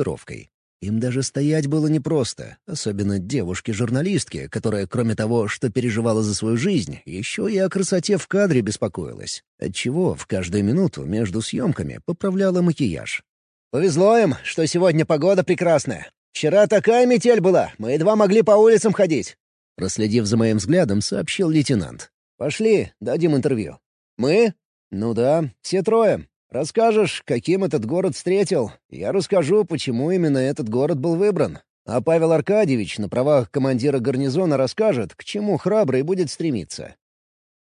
экипировкой. Им даже стоять было непросто, особенно девушке-журналистке, которая, кроме того, что переживала за свою жизнь, еще и о красоте в кадре беспокоилась, отчего в каждую минуту между съемками поправляла макияж. «Повезло им, что сегодня погода прекрасная. Вчера такая метель была, мы едва могли по улицам ходить». Проследив за моим взглядом, сообщил лейтенант. «Пошли, дадим интервью». «Мы?» «Ну да, все трое. Расскажешь, каким этот город встретил. Я расскажу, почему именно этот город был выбран. А Павел Аркадьевич на правах командира гарнизона расскажет, к чему храбрый будет стремиться.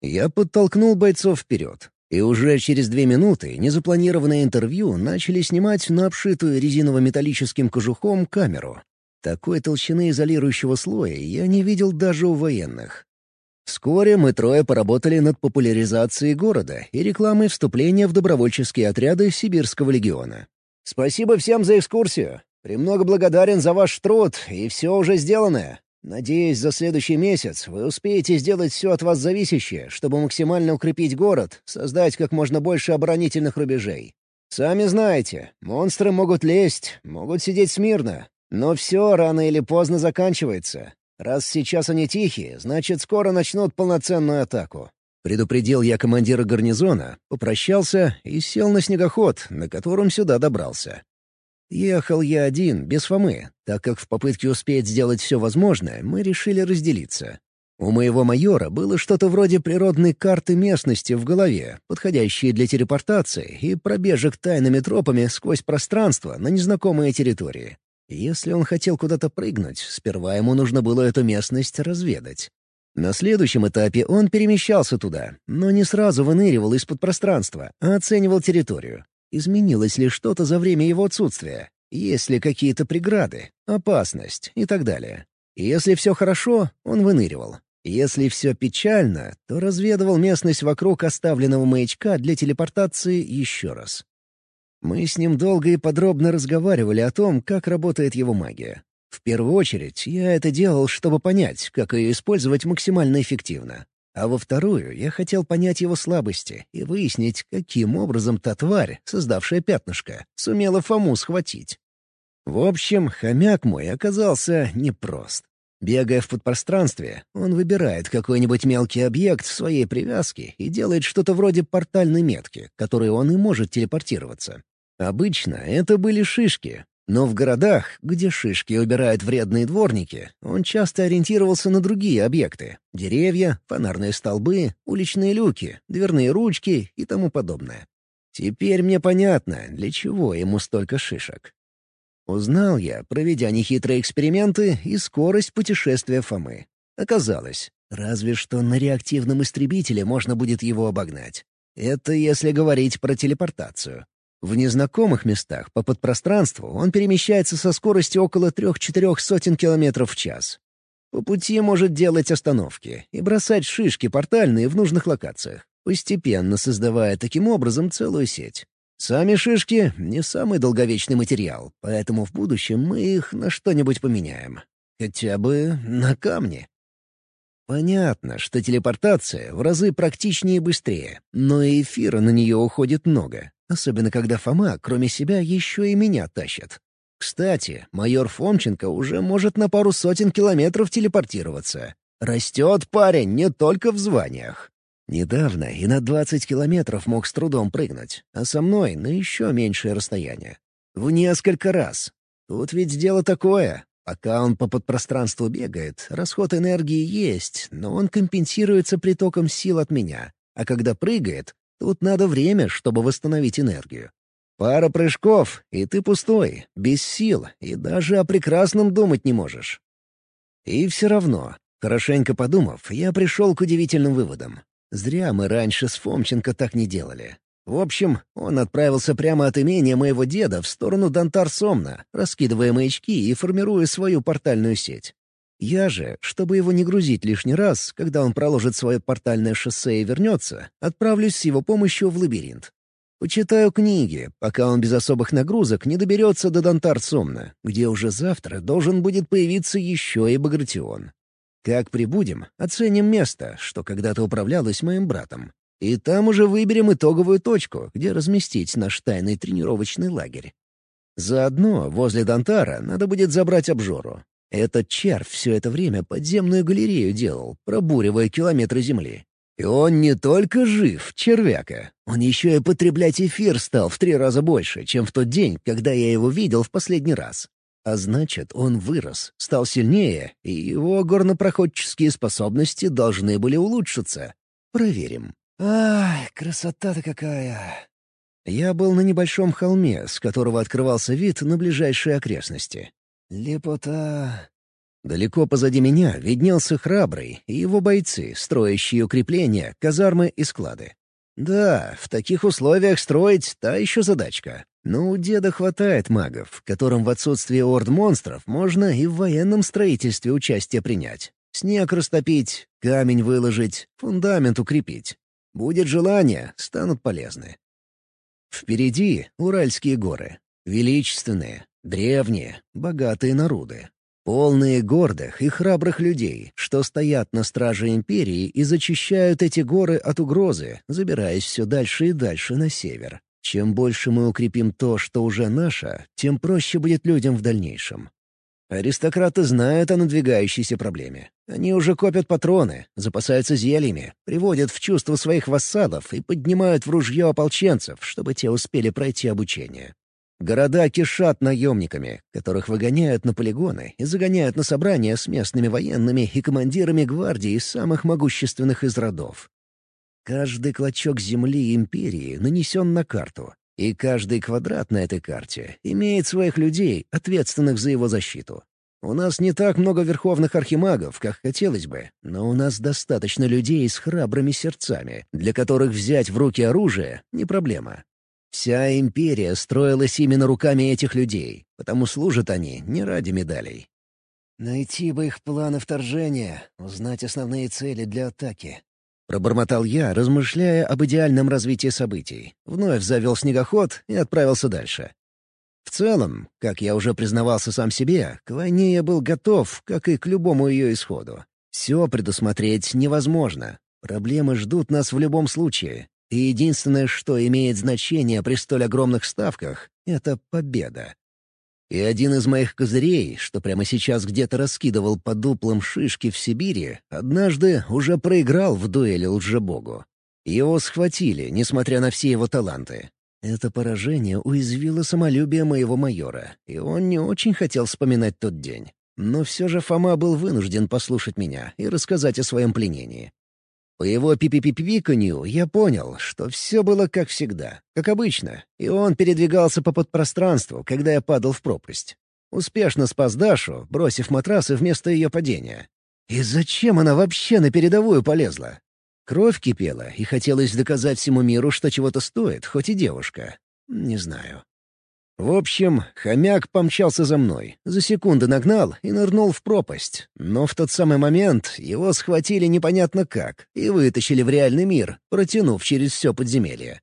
Я подтолкнул бойцов вперед. И уже через две минуты незапланированное интервью начали снимать на обшитую резиново-металлическим кожухом камеру. Такой толщины изолирующего слоя я не видел даже у военных. Вскоре мы трое поработали над популяризацией города и рекламой вступления в добровольческие отряды Сибирского легиона. «Спасибо всем за экскурсию. Премного благодарен за ваш труд и все уже сделанное. Надеюсь, за следующий месяц вы успеете сделать все от вас зависящее, чтобы максимально укрепить город, создать как можно больше оборонительных рубежей. Сами знаете, монстры могут лезть, могут сидеть смирно, но все рано или поздно заканчивается, Раз сейчас они тихие, значит, скоро начнут полноценную атаку. Предупредил я командира гарнизона, попрощался и сел на снегоход, на котором сюда добрался. Ехал я один, без Фомы, так как в попытке успеть сделать все возможное, мы решили разделиться. У моего майора было что-то вроде природной карты местности в голове, подходящей для телепортации и пробежек тайными тропами сквозь пространство на незнакомые территории. Если он хотел куда-то прыгнуть, сперва ему нужно было эту местность разведать. На следующем этапе он перемещался туда, но не сразу выныривал из-под пространства, а оценивал территорию. Изменилось ли что-то за время его отсутствия? Есть ли какие-то преграды, опасность и так далее? Если все хорошо, он выныривал. Если все печально, то разведывал местность вокруг оставленного маячка для телепортации еще раз. Мы с ним долго и подробно разговаривали о том, как работает его магия. В первую очередь, я это делал, чтобы понять, как ее использовать максимально эффективно. А во вторую, я хотел понять его слабости и выяснить, каким образом та тварь, создавшая пятнышко, сумела Фому схватить. В общем, хомяк мой оказался непрост. Бегая в подпространстве, он выбирает какой-нибудь мелкий объект в своей привязке и делает что-то вроде портальной метки, которой он и может телепортироваться. Обычно это были шишки, но в городах, где шишки убирают вредные дворники, он часто ориентировался на другие объекты — деревья, фонарные столбы, уличные люки, дверные ручки и тому подобное. Теперь мне понятно, для чего ему столько шишек. Узнал я, проведя нехитрые эксперименты, и скорость путешествия Фомы. Оказалось, разве что на реактивном истребителе можно будет его обогнать. Это если говорить про телепортацию. В незнакомых местах по подпространству он перемещается со скоростью около трех-четырех сотен километров в час. По пути может делать остановки и бросать шишки портальные в нужных локациях, постепенно создавая таким образом целую сеть. Сами шишки — не самый долговечный материал, поэтому в будущем мы их на что-нибудь поменяем. Хотя бы на камни. Понятно, что телепортация в разы практичнее и быстрее, но и эфира на нее уходит много, Особенно, когда Фома, кроме себя, еще и меня тащит. Кстати, майор Фомченко уже может на пару сотен километров телепортироваться. Растет парень не только в званиях. Недавно и на 20 километров мог с трудом прыгнуть, а со мной на еще меньшее расстояние. В несколько раз. Тут ведь дело такое. Пока он по подпространству бегает, расход энергии есть, но он компенсируется притоком сил от меня. А когда прыгает, Тут надо время, чтобы восстановить энергию. Пара прыжков, и ты пустой, без сил, и даже о прекрасном думать не можешь. И все равно, хорошенько подумав, я пришел к удивительным выводам. Зря мы раньше с Фомченко так не делали. В общем, он отправился прямо от имения моего деда в сторону Дантар-Сомна, раскидывая маячки и формируя свою портальную сеть. Я же, чтобы его не грузить лишний раз, когда он проложит свое портальное шоссе и вернется, отправлюсь с его помощью в лабиринт. Почитаю книги, пока он без особых нагрузок не доберется до Донтар-Сомна, где уже завтра должен будет появиться еще и Багратион. Как прибудем, оценим место, что когда-то управлялось моим братом. И там уже выберем итоговую точку, где разместить наш тайный тренировочный лагерь. Заодно возле Дантара надо будет забрать обжору. Этот червь все это время подземную галерею делал, пробуривая километры земли. И он не только жив, червяка, он еще и потреблять эфир стал в три раза больше, чем в тот день, когда я его видел в последний раз. А значит, он вырос, стал сильнее, и его горнопроходческие способности должны были улучшиться. Проверим. Ай, красота-то какая! Я был на небольшом холме, с которого открывался вид на ближайшие окрестности. Лепота. Далеко позади меня виднелся храбрый и его бойцы, строящие укрепления, казармы и склады. Да, в таких условиях строить — та еще задачка. Но у деда хватает магов, которым в отсутствие орд монстров можно и в военном строительстве участие принять. Снег растопить, камень выложить, фундамент укрепить. Будет желание, станут полезны. Впереди Уральские горы. Величественные, древние, богатые народы полные гордых и храбрых людей, что стоят на страже империи и зачищают эти горы от угрозы, забираясь все дальше и дальше на север. Чем больше мы укрепим то, что уже наше, тем проще будет людям в дальнейшем. Аристократы знают о надвигающейся проблеме. Они уже копят патроны, запасаются зельями, приводят в чувство своих вассалов и поднимают в ружье ополченцев, чтобы те успели пройти обучение. Города кишат наемниками, которых выгоняют на полигоны и загоняют на собрания с местными военными и командирами гвардии самых могущественных из родов. Каждый клочок земли империи нанесен на карту, и каждый квадрат на этой карте имеет своих людей, ответственных за его защиту. У нас не так много верховных архимагов, как хотелось бы, но у нас достаточно людей с храбрыми сердцами, для которых взять в руки оружие — не проблема. Вся империя строилась именно руками этих людей, потому служат они не ради медалей. «Найти бы их планы вторжения, узнать основные цели для атаки», Пробормотал я, размышляя об идеальном развитии событий. Вновь завел снегоход и отправился дальше. В целом, как я уже признавался сам себе, к войне я был готов, как и к любому ее исходу. Все предусмотреть невозможно. Проблемы ждут нас в любом случае, и единственное, что имеет значение при столь огромных ставках — это победа. И один из моих козырей, что прямо сейчас где-то раскидывал по дуплам шишки в Сибири, однажды уже проиграл в дуэли лжебогу. Его схватили, несмотря на все его таланты. Это поражение уязвило самолюбие моего майора, и он не очень хотел вспоминать тот день. Но все же Фома был вынужден послушать меня и рассказать о своем пленении. По его пипи-пипиканью я понял, что все было как всегда, как обычно, и он передвигался по подпространству, когда я падал в пропасть. Успешно спас Дашу, бросив матрасы вместо ее падения. И зачем она вообще на передовую полезла? Кровь кипела, и хотелось доказать всему миру, что чего-то стоит, хоть и девушка. Не знаю. В общем, хомяк помчался за мной, за секунду нагнал и нырнул в пропасть. Но в тот самый момент его схватили непонятно как и вытащили в реальный мир, протянув через все подземелье.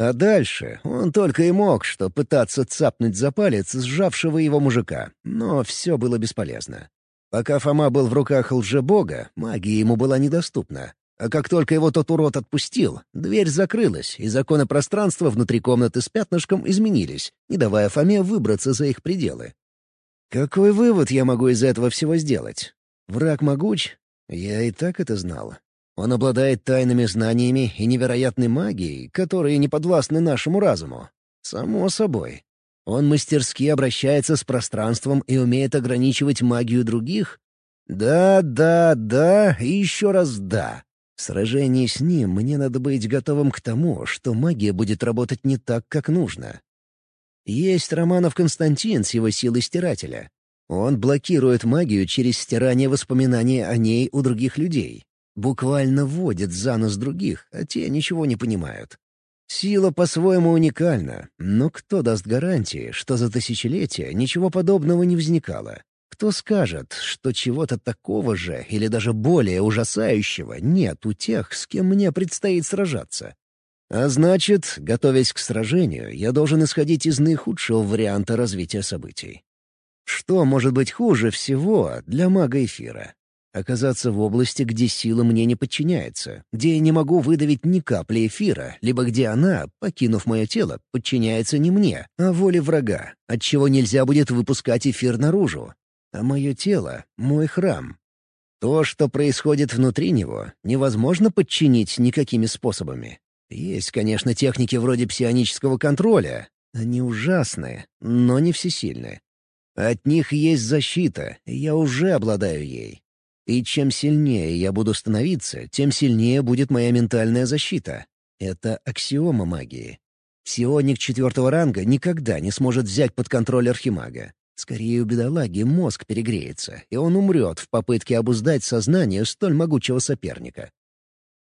А дальше он только и мог что пытаться цапнуть за палец сжавшего его мужика, но все было бесполезно. Пока Фома был в руках лжебога, магия ему была недоступна, а как только его тот урод отпустил, дверь закрылась, и законы пространства внутри комнаты с пятнышком изменились, не давая Фоме выбраться за их пределы. Какой вывод я могу из этого всего сделать? Враг могуч? Я и так это знал. Он обладает тайными знаниями и невероятной магией, которые не подвластны нашему разуму. Само собой. Он мастерски обращается с пространством и умеет ограничивать магию других? Да, да, да и еще раз да. В сражении с ним мне надо быть готовым к тому, что магия будет работать не так, как нужно. Есть Романов Константин с его силой стирателя. Он блокирует магию через стирание воспоминаний о ней у других людей. Буквально вводит за нос других, а те ничего не понимают. Сила по-своему уникальна, но кто даст гарантии, что за тысячелетия ничего подобного не возникало? Кто скажет, что чего-то такого же или даже более ужасающего нет у тех, с кем мне предстоит сражаться? А значит, готовясь к сражению, я должен исходить из наихудшего варианта развития событий. Что может быть хуже всего для мага эфира? Оказаться в области, где сила мне не подчиняется, где я не могу выдавить ни капли эфира, либо где она, покинув мое тело, подчиняется не мне, а воле врага, отчего нельзя будет выпускать эфир наружу. А мое тело — мой храм. То, что происходит внутри него, невозможно подчинить никакими способами. Есть, конечно, техники вроде псионического контроля. Они ужасные, но не всесильны. От них есть защита, я уже обладаю ей. И чем сильнее я буду становиться, тем сильнее будет моя ментальная защита. Это аксиома магии. Псионик четвертого ранга никогда не сможет взять под контроль архимага. Скорее, у бедолаги мозг перегреется, и он умрет в попытке обуздать сознание столь могучего соперника.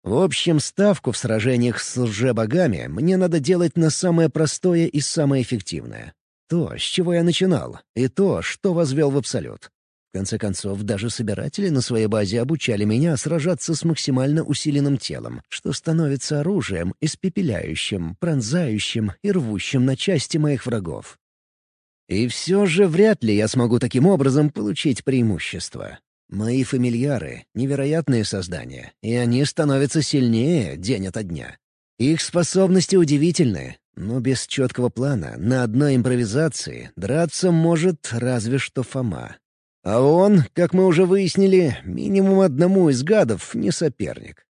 В общем, ставку в сражениях с лжебогами мне надо делать на самое простое и самое эффективное. То, с чего я начинал, и то, что возвел в абсолют. В конце концов, даже собиратели на своей базе обучали меня сражаться с максимально усиленным телом, что становится оружием, испепеляющим, пронзающим и рвущим на части моих врагов. И все же вряд ли я смогу таким образом получить преимущество. Мои фамильяры — невероятные создания, и они становятся сильнее день ото дня. Их способности удивительны, но без четкого плана на одной импровизации драться может разве что Фома. А он, как мы уже выяснили, минимум одному из гадов не соперник.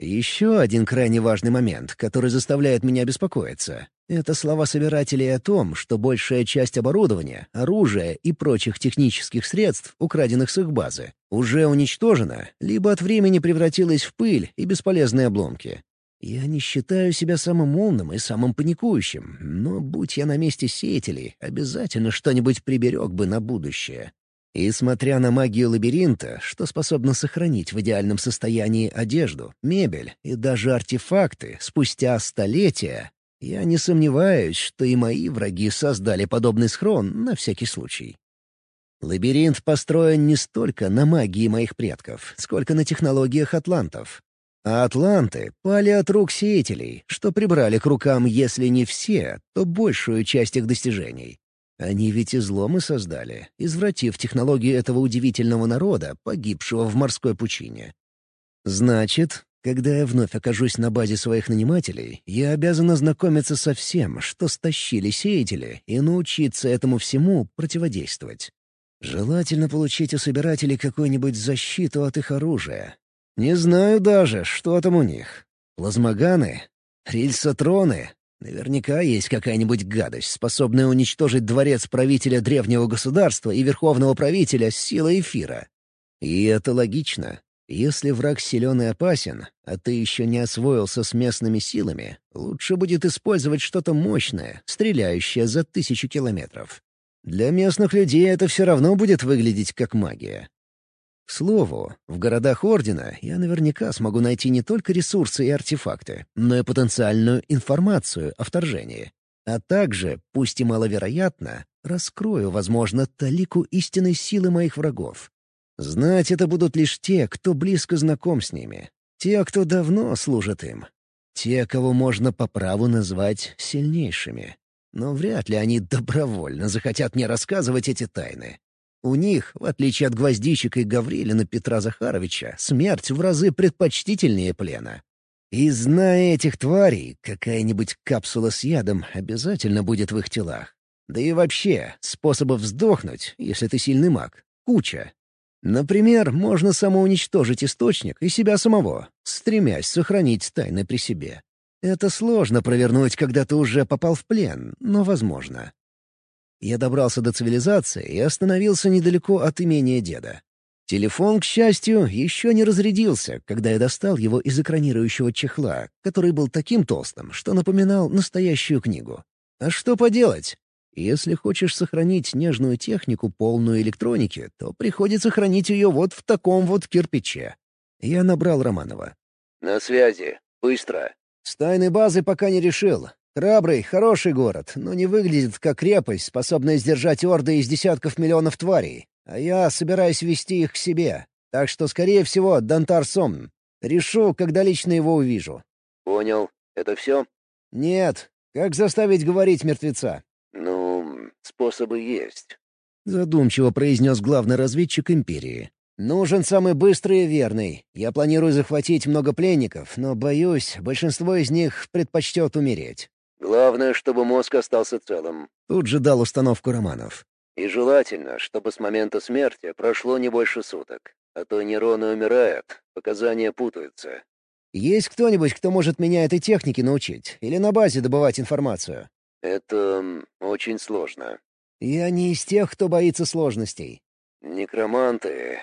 Еще один крайне важный момент, который заставляет меня беспокоиться, это слова собирателей о том, что большая часть оборудования, оружия и прочих технических средств, украденных с их базы, уже уничтожена, либо от времени превратилась в пыль и бесполезные обломки. Я не считаю себя самым умным и самым паникующим, но, будь я на месте сеятелей, обязательно что-нибудь приберег бы на будущее. И смотря на магию лабиринта, что способна сохранить в идеальном состоянии одежду, мебель и даже артефакты спустя столетия, я не сомневаюсь, что и мои враги создали подобный схрон на всякий случай. Лабиринт построен не столько на магии моих предков, сколько на технологиях атлантов. А атланты пали от рук сеятелей, что прибрали к рукам, если не все, то большую часть их достижений. Они ведь изломы создали, извратив технологию этого удивительного народа, погибшего в морской пучине. Значит, когда я вновь окажусь на базе своих нанимателей, я обязан ознакомиться со всем, что стащили сеятели, и научиться этому всему противодействовать. Желательно получить у собирателей какую-нибудь защиту от их оружия. Не знаю даже, что там у них. Плазмоганы? Рельсотроны? Наверняка есть какая-нибудь гадость, способная уничтожить дворец правителя древнего государства и верховного правителя силой эфира. И это логично. Если враг силен и опасен, а ты еще не освоился с местными силами, лучше будет использовать что-то мощное, стреляющее за тысячу километров. Для местных людей это все равно будет выглядеть как магия. К слову, в городах Ордена я наверняка смогу найти не только ресурсы и артефакты, но и потенциальную информацию о вторжении. А также, пусть и маловероятно, раскрою, возможно, талику истинной силы моих врагов. Знать это будут лишь те, кто близко знаком с ними. Те, кто давно служит им. Те, кого можно по праву назвать сильнейшими. Но вряд ли они добровольно захотят мне рассказывать эти тайны. У них, в отличие от гвоздичек и Гаврилина Петра Захаровича, смерть в разы предпочтительнее плена. И зная этих тварей, какая-нибудь капсула с ядом обязательно будет в их телах. Да и вообще, способов сдохнуть, если ты сильный маг, куча. Например, можно самоуничтожить источник и себя самого, стремясь сохранить тайны при себе. Это сложно провернуть, когда ты уже попал в плен, но возможно. Я добрался до цивилизации и остановился недалеко от имения деда. Телефон, к счастью, еще не разрядился, когда я достал его из экранирующего чехла, который был таким толстым, что напоминал настоящую книгу. А что поделать? Если хочешь сохранить нежную технику, полную электроники, то приходится хранить ее вот в таком вот кирпиче. Я набрал Романова. «На связи. Быстро». «С тайной базы пока не решил. Храбрый, хороший город, но не выглядит как крепость, способная сдержать орды из десятков миллионов тварей. А я собираюсь вести их к себе. Так что, скорее всего, Дантар Сомн. Решу, когда лично его увижу». «Понял. Это все?» «Нет. Как заставить говорить мертвеца?» «Ну, способы есть», — задумчиво произнес главный разведчик Империи. Нужен самый быстрый и верный. Я планирую захватить много пленников, но, боюсь, большинство из них предпочтет умереть. Главное, чтобы мозг остался целым. Тут же дал установку Романов. И желательно, чтобы с момента смерти прошло не больше суток. А то нейроны умирают, показания путаются. Есть кто-нибудь, кто может меня этой технике научить? Или на базе добывать информацию? Это очень сложно. Я не из тех, кто боится сложностей. Некроманты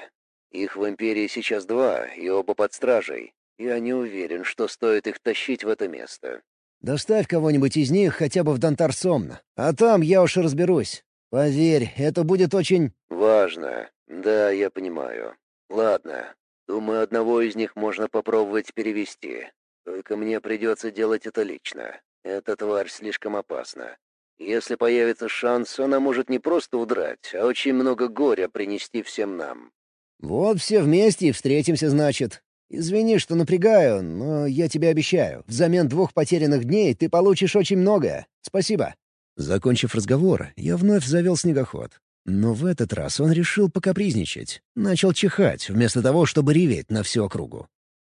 их в Империи сейчас два, и оба под стражей. Я не уверен, что стоит их тащить в это место. Доставь кого-нибудь из них хотя бы в Донтар Сомна, а там я уж разберусь. Поверь, это будет очень... Важно. Да, я понимаю. Ладно. Думаю, одного из них можно попробовать перевести. Только мне придется делать это лично. Эта тварь слишком опасна. Если появится шанс, она может не просто удрать, а очень много горя принести всем нам. «Вот все вместе и встретимся, значит. Извини, что напрягаю, но я тебе обещаю, взамен двух потерянных дней ты получишь очень многое. Спасибо». Закончив разговор, я вновь завел снегоход. Но в этот раз он решил покапризничать. Начал чихать, вместо того, чтобы реветь на всю округу.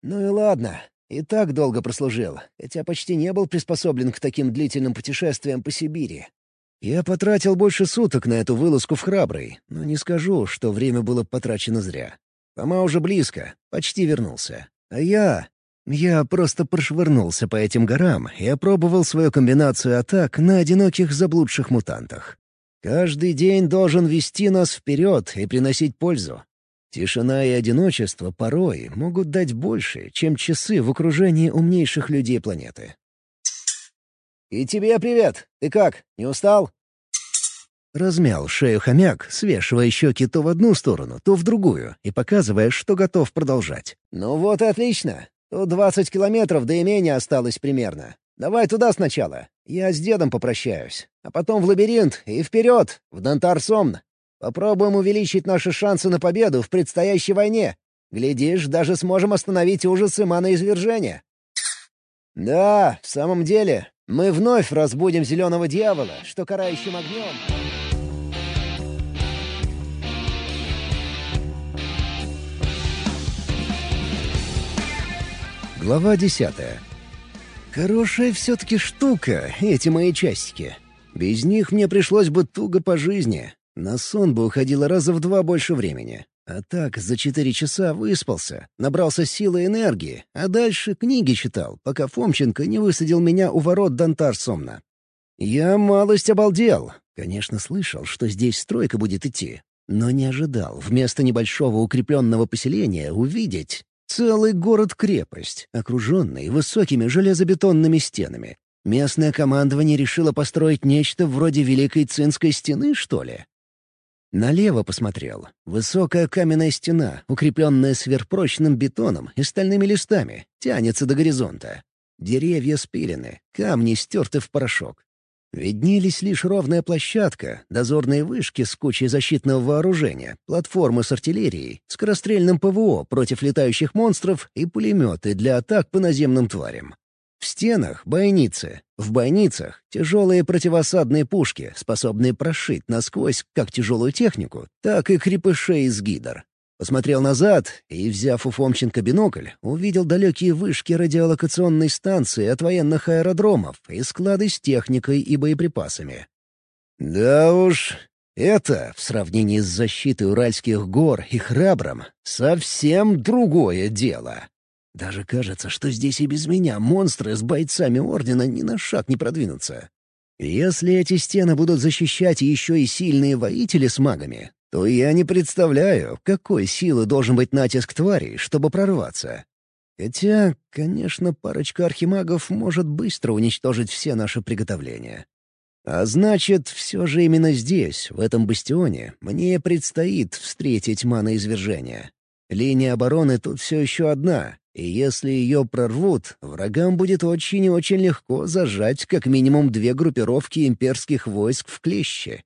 «Ну и ладно. И так долго прослужил, хотя почти не был приспособлен к таким длительным путешествиям по Сибири. Я потратил больше суток на эту вылазку в Храбрый, но не скажу, что время было потрачено зря. Тома уже близко, почти вернулся. А я... Я просто прошвырнулся по этим горам и опробовал свою комбинацию атак на одиноких заблудших мутантах. Каждый день должен вести нас вперед и приносить пользу. Тишина и одиночество порой могут дать больше, чем часы в окружении умнейших людей планеты. «И тебе привет! Ты как, не устал?» Размял шею хомяк, свешивая щеки то в одну сторону, то в другую, и показывая, что готов продолжать. «Ну вот и отлично. Тут двадцать километров до имения осталось примерно. Давай туда сначала. Я с дедом попрощаюсь. А потом в лабиринт и вперед, в Дантар-Сомн. Попробуем увеличить наши шансы на победу в предстоящей войне. Глядишь, даже сможем остановить ужасы маноизвержения». «Да, в самом деле, мы вновь разбудим зеленого дьявола, что карающим огнем...» Глава десятая. Хорошая все-таки штука, эти мои часики. Без них мне пришлось бы туго по жизни. На сон бы уходило раза в два больше времени. А так за четыре часа выспался, набрался силы и энергии, а дальше книги читал, пока Фомченко не высадил меня у ворот Донтар Сомна. Я малость обалдел. Конечно, слышал, что здесь стройка будет идти, но не ожидал вместо небольшого укрепленного поселения увидеть целый город-крепость, окруженный высокими железобетонными стенами. Местное командование решило построить нечто вроде Великой Цинской стены, что ли? Налево посмотрел. Высокая каменная стена, укрепленная сверхпрочным бетоном и стальными листами, тянется до горизонта. Деревья спилены, камни стерты в порошок. Виднелись лишь ровная площадка, дозорные вышки с кучей защитного вооружения, платформы с артиллерией, скорострельным ПВО против летающих монстров и пулеметы для атак по наземным тварям. В стенах — бойницы, в бойницах — тяжелые противосадные пушки, способные прошить насквозь как тяжелую технику, так и крепышей из гидр. Посмотрел назад и, взяв у Фомченко бинокль, увидел далекие вышки радиолокационной станции от военных аэродромов и склады с техникой и боеприпасами. Да уж, это, в сравнении с защитой Уральских гор и Храбром, совсем другое дело. Даже кажется, что здесь и без меня монстры с бойцами Ордена ни на шаг не продвинутся. Если эти стены будут защищать еще и сильные воители с магами, то я не представляю, какой силы должен быть натиск тварей, чтобы прорваться. Хотя, конечно, парочка архимагов может быстро уничтожить все наши приготовления. А значит, все же именно здесь, в этом бастионе, мне предстоит встретить маноизвержение. Линия обороны тут все еще одна, и если ее прорвут, врагам будет очень и очень легко зажать как минимум две группировки имперских войск в клещи.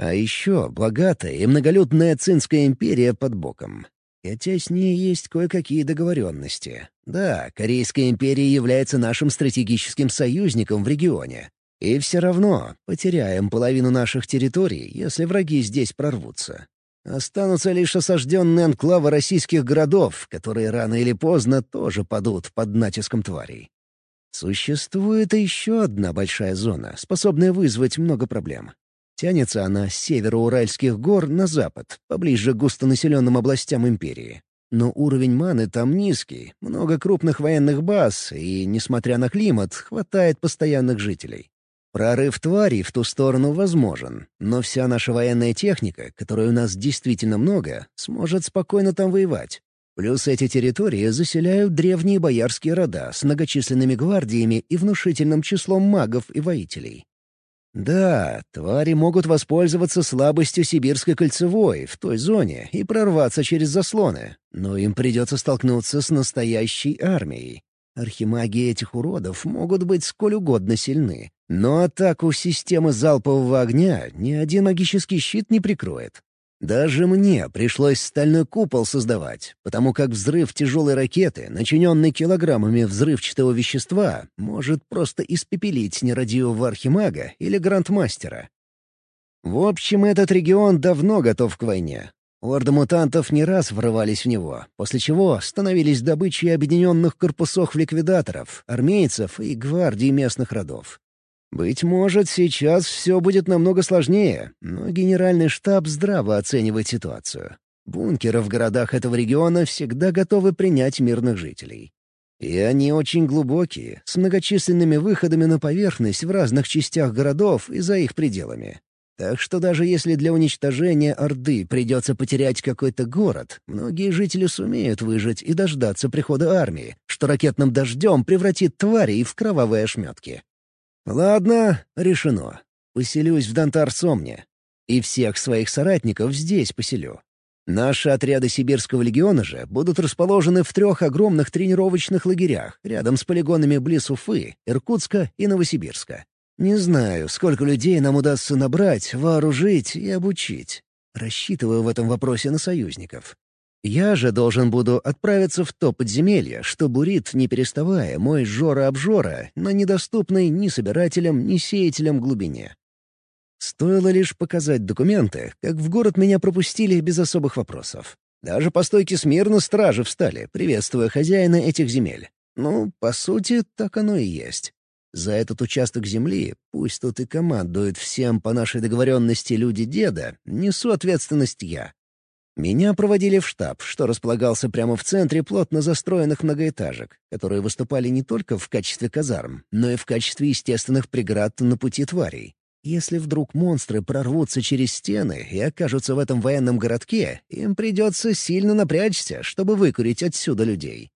А еще богатая и многолюдная Цинская империя под боком. Хотя с ней есть кое-какие договоренности. Да, Корейская империя является нашим стратегическим союзником в регионе. И все равно потеряем половину наших территорий, если враги здесь прорвутся. Останутся лишь осажденные анклавы российских городов, которые рано или поздно тоже падут под натиском тварей. Существует еще одна большая зона, способная вызвать много проблем. Тянется она с севера Уральских гор на запад, поближе к густонаселенным областям империи. Но уровень маны там низкий, много крупных военных баз, и, несмотря на климат, хватает постоянных жителей. Прорыв тварей в ту сторону возможен, но вся наша военная техника, которой у нас действительно много, сможет спокойно там воевать. Плюс эти территории заселяют древние боярские рода с многочисленными гвардиями и внушительным числом магов и воителей. Да, твари могут воспользоваться слабостью сибирской кольцевой в той зоне и прорваться через заслоны, но им придется столкнуться с настоящей армией. Архимаги этих уродов могут быть сколь угодно сильны, но атаку системы залпового огня ни один магический щит не прикроет. Даже мне пришлось стальной купол создавать, потому как взрыв тяжелой ракеты, начиненный килограммами взрывчатого вещества, может просто испепелить нерадивого архимага или грандмастера. В общем, этот регион давно готов к войне. Орды мутантов не раз врывались в него, после чего становились добычей объединенных корпусов ликвидаторов, армейцев и гвардий местных родов. Быть может, сейчас все будет намного сложнее, но генеральный штаб здраво оценивает ситуацию. Бункеры в городах этого региона всегда готовы принять мирных жителей. И они очень глубокие, с многочисленными выходами на поверхность в разных частях городов и за их пределами. Так что даже если для уничтожения Орды придется потерять какой-то город, многие жители сумеют выжить и дождаться прихода армии, что ракетным дождем превратит тварей в кровавые ошметки. Ладно, решено. Поселюсь в Донтар-Сомне. И всех своих соратников здесь поселю. Наши отряды Сибирского легиона же будут расположены в трех огромных тренировочных лагерях рядом с полигонами близ Уфы, Иркутска и Новосибирска. Не знаю, сколько людей нам удастся набрать, вооружить и обучить. Рассчитываю в этом вопросе на союзников. Я же должен буду отправиться в то подземелье, что бурит, не переставая, мой Жора-обжора на недоступной ни собирателям, ни сеятелям глубине. Стоило лишь показать документы, как в город меня пропустили без особых вопросов. Даже по стойке смирно стражи встали, приветствуя хозяина этих земель. Ну, по сути, так оно и есть. За этот участок земли, пусть тут и командуют всем по нашей договоренности люди деда, несу ответственность я. Меня проводили в штаб, что располагался прямо в центре плотно застроенных многоэтажек, которые выступали не только в качестве казарм, но и в качестве естественных преград на пути тварей. Если вдруг монстры прорвутся через стены и окажутся в этом военном городке, им придется сильно напрячься, чтобы выкурить отсюда людей.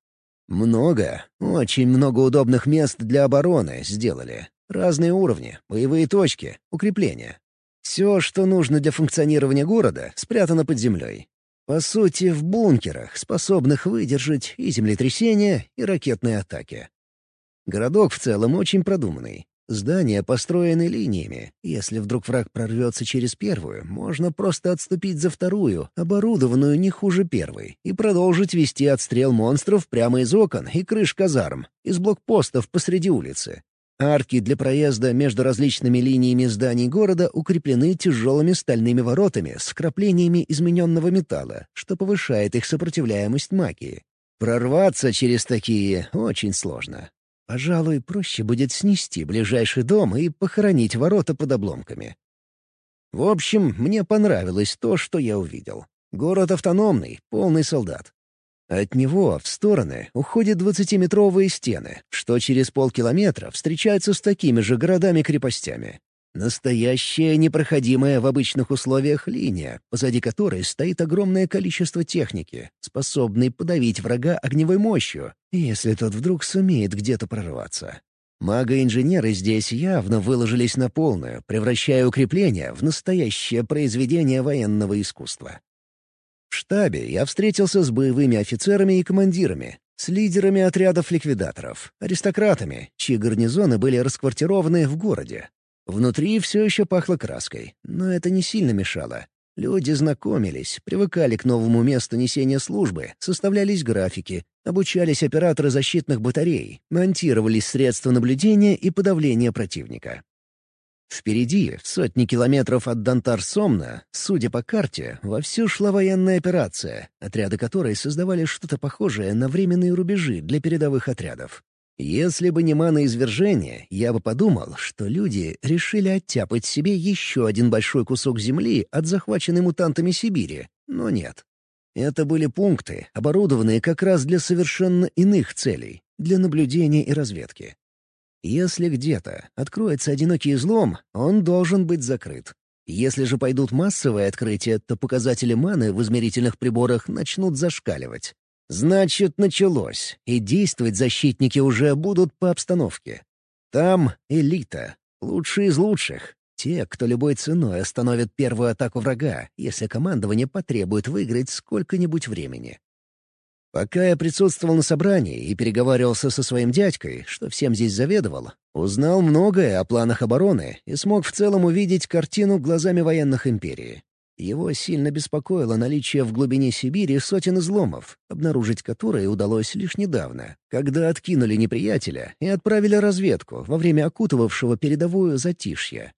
Много, очень много удобных мест для обороны сделали. Разные уровни, боевые точки, укрепления. Все, что нужно для функционирования города, спрятано под землей. По сути, в бункерах, способных выдержать и землетрясения, и ракетные атаки. Городок в целом очень продуманный. Здания построены линиями. Если вдруг враг прорвется через первую, можно просто отступить за вторую, оборудованную не хуже первой, и продолжить вести отстрел монстров прямо из окон и крыш казарм, из блокпостов посреди улицы. Арки для проезда между различными линиями зданий города укреплены тяжелыми стальными воротами с вкраплениями измененного металла, что повышает их сопротивляемость магии. Прорваться через такие очень сложно. Пожалуй, проще будет снести ближайший дом и похоронить ворота под обломками. В общем, мне понравилось то, что я увидел. Город автономный, полный солдат. От него в стороны уходят двадцатиметровые стены, что через полкилометра встречаются с такими же городами-крепостями. Настоящая непроходимая в обычных условиях линия, позади которой стоит огромное количество техники, способной подавить врага огневой мощью, если тот вдруг сумеет где-то прорваться. Маго-инженеры здесь явно выложились на полную, превращая укрепления в настоящее произведение военного искусства. В штабе я встретился с боевыми офицерами и командирами, с лидерами отрядов ликвидаторов, аристократами, чьи гарнизоны были расквартированы в городе. Внутри все еще пахло краской, но это не сильно мешало. Люди знакомились, привыкали к новому месту несения службы, составлялись графики, обучались операторы защитных батарей, монтировались средства наблюдения и подавления противника. Впереди, в сотни километров от Дантар-Сомна, судя по карте, вовсю шла военная операция, отряды которой создавали что-то похожее на временные рубежи для передовых отрядов. Если бы не маноизвержение, я бы подумал, что люди решили оттяпать себе еще один большой кусок земли от захваченной мутантами Сибири, но нет. Это были пункты, оборудованные как раз для совершенно иных целей, для наблюдения и разведки. Если где-то откроется одинокий излом, он должен быть закрыт. Если же пойдут массовые открытия, то показатели маны в измерительных приборах начнут зашкаливать. Значит, началось, и действовать защитники уже будут по обстановке. Там элита, лучшие из лучших, те, кто любой ценой остановит первую атаку врага, если командование потребует выиграть сколько-нибудь времени. Пока я присутствовал на собрании и переговаривался со своим дядькой, что всем здесь заведовал, узнал многое о планах обороны и смог в целом увидеть картину глазами военных империи. Его сильно беспокоило наличие в глубине Сибири сотен изломов, обнаружить которые удалось лишь недавно, когда откинули неприятеля и отправили разведку во время окутывавшего передовую затишья.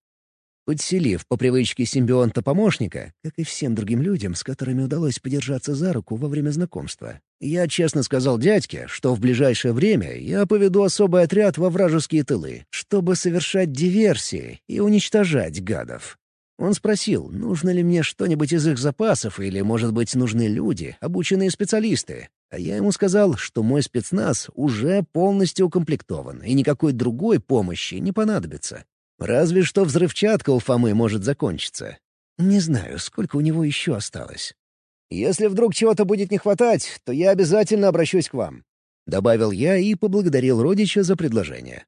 Подселив по привычке симбионта-помощника, как и всем другим людям, с которыми удалось подержаться за руку во время знакомства, я честно сказал дядьке, что в ближайшее время я поведу особый отряд во вражеские тылы, чтобы совершать диверсии и уничтожать гадов. Он спросил, нужно ли мне что-нибудь из их запасов или, может быть, нужны люди, обученные специалисты. А я ему сказал, что мой спецназ уже полностью укомплектован, и никакой другой помощи не понадобится. Разве что взрывчатка у Фомы может закончиться. Не знаю, сколько у него еще осталось. «Если вдруг чего-то будет не хватать, то я обязательно обращусь к вам», — добавил я и поблагодарил родича за предложение.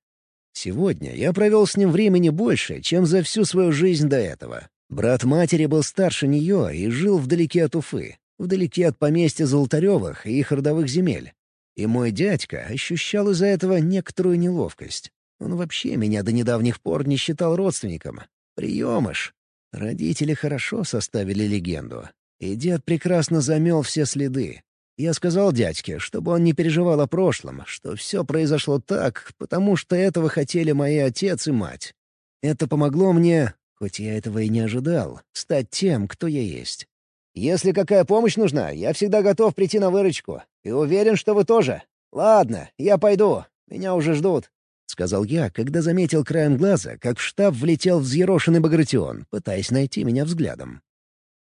Сегодня я провел с ним времени больше, чем за всю свою жизнь до этого. Брат матери был старше нее и жил вдалеке от Уфы, вдалеке от поместья Золотаревых и их родовых земель. И мой дядька ощущал из-за этого некоторую неловкость. Он вообще меня до недавних пор не считал родственником. Приемыш. Родители хорошо составили легенду. И дед прекрасно замел все следы. Я сказал дядьке, чтобы он не переживал о прошлом, что все произошло так, потому что этого хотели мои отец и мать. Это помогло мне, хоть я этого и не ожидал, стать тем, кто я есть. Если какая помощь нужна, я всегда готов прийти на выручку. И уверен, что вы тоже. Ладно, я пойду. Меня уже ждут. — сказал я, когда заметил краем глаза, как в штаб влетел взъерошенный Багратион, пытаясь найти меня взглядом.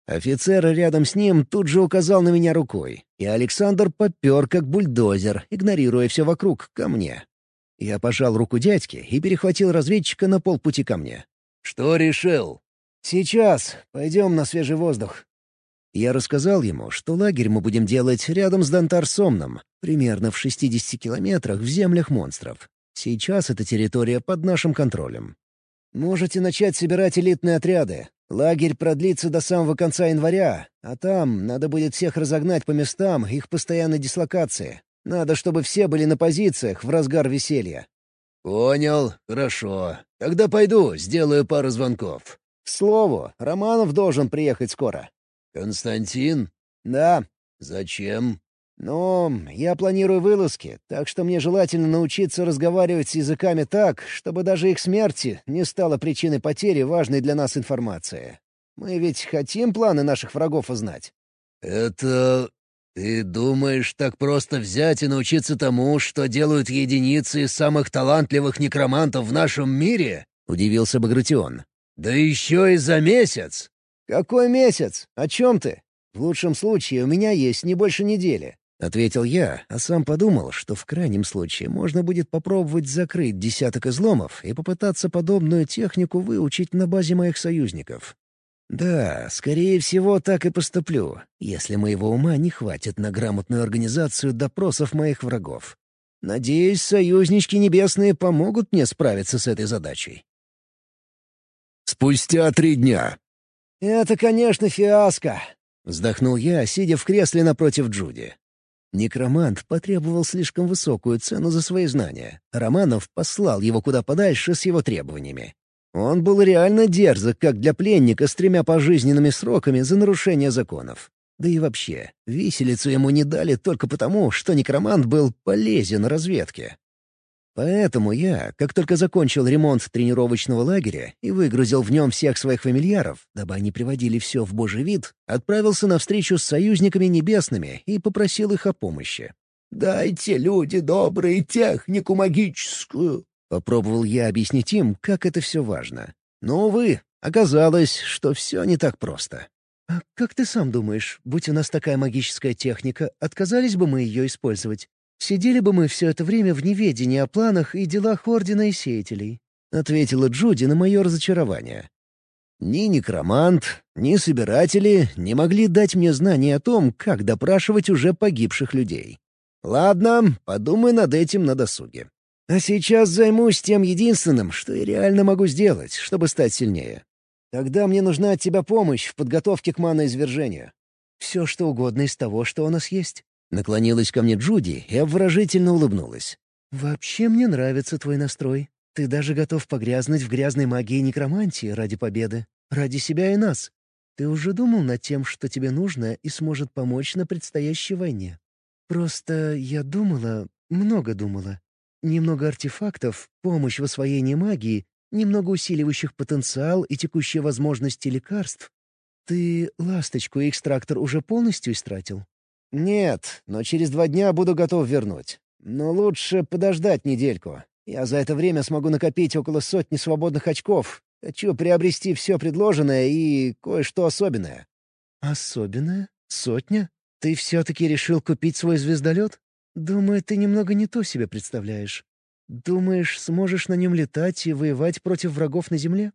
Офицер рядом с ним тут же указал на меня рукой, и Александр попер как бульдозер, игнорируя все вокруг, ко мне. Я пожал руку дядьки и перехватил разведчика на полпути ко мне. «Что решил?» «Сейчас. Пойдем на свежий воздух». Я рассказал ему, что лагерь мы будем делать рядом с Дантар-Сомном, примерно в 60 километрах в землях монстров. Сейчас эта территория под нашим контролем. Можете начать собирать элитные отряды. Лагерь продлится до самого конца января, а там надо будет всех разогнать по местам их постоянной дислокации. Надо, чтобы все были на позициях в разгар веселья». «Понял, хорошо. Тогда пойду, сделаю пару звонков». «К слову, Романов должен приехать скоро». «Константин?» «Да». «Зачем?» Но я планирую вылазки, так что мне желательно научиться разговаривать с языками так, чтобы даже их смерти не стало причиной потери важной для нас информации. Мы ведь хотим планы наших врагов узнать». «Это... ты думаешь так просто взять и научиться тому, что делают единицы из самых талантливых некромантов в нашем мире?» — удивился Багратион. «Да еще и за месяц!» «Какой месяц? О чем ты? В лучшем случае у меня есть не больше недели. — ответил я, а сам подумал, что в крайнем случае можно будет попробовать закрыть десяток изломов и попытаться подобную технику выучить на базе моих союзников. Да, скорее всего, так и поступлю, если моего ума не хватит на грамотную организацию допросов моих врагов. Надеюсь, союзнички небесные помогут мне справиться с этой задачей. Спустя три дня. «Это, конечно, фиаско», — вздохнул я, сидя в кресле напротив Джуди. Некромант потребовал слишком высокую цену за свои знания. Романов послал его куда подальше с его требованиями. Он был реально дерзок, как для пленника с тремя пожизненными сроками за нарушение законов. Да и вообще, виселицу ему не дали только потому, что некромант был полезен разведке. Поэтому я, как только закончил ремонт тренировочного лагеря и выгрузил в нем всех своих фамильяров, дабы они приводили все в божий вид, отправился на встречу с союзниками небесными и попросил их о помощи. «Дайте, люди добрые, технику магическую!» Попробовал я объяснить им, как это все важно. Но, увы, оказалось, что все не так просто. «А как ты сам думаешь, будь у нас такая магическая техника, отказались бы мы ее использовать?» Сидели бы мы все это время в неведении о планах и делах Ордена и Сеятелей», — ответила Джуди на мое разочарование. Ни некромант, ни собиратели не могли дать мне знания о том, как допрашивать уже погибших людей. Ладно, подумай над этим на досуге. А сейчас займусь тем единственным, что я реально могу сделать, чтобы стать сильнее. Тогда мне нужна от тебя помощь в подготовке к маноизвержению. Все, что угодно из того, что у нас есть. Наклонилась ко мне Джуди и обворожительно улыбнулась. «Вообще мне нравится твой настрой. Ты даже готов погрязнуть в грязной магии некромантии ради победы. Ради себя и нас. Ты уже думал над тем, что тебе нужно и сможет помочь на предстоящей войне? Просто я думала, много думала. Немного артефактов, помощь в освоении магии, немного усиливающих потенциал и текущие возможности лекарств. Ты ласточку и экстрактор уже полностью истратил? «Нет, но через два дня буду готов вернуть. Но лучше подождать недельку. Я за это время смогу накопить около сотни свободных очков. Хочу приобрести все предложенное и кое-что особенное». «Особенное? Сотня? Ты все-таки решил купить свой звездолет? Думаю, ты немного не то себе представляешь. Думаешь, сможешь на нем летать и воевать против врагов на Земле?»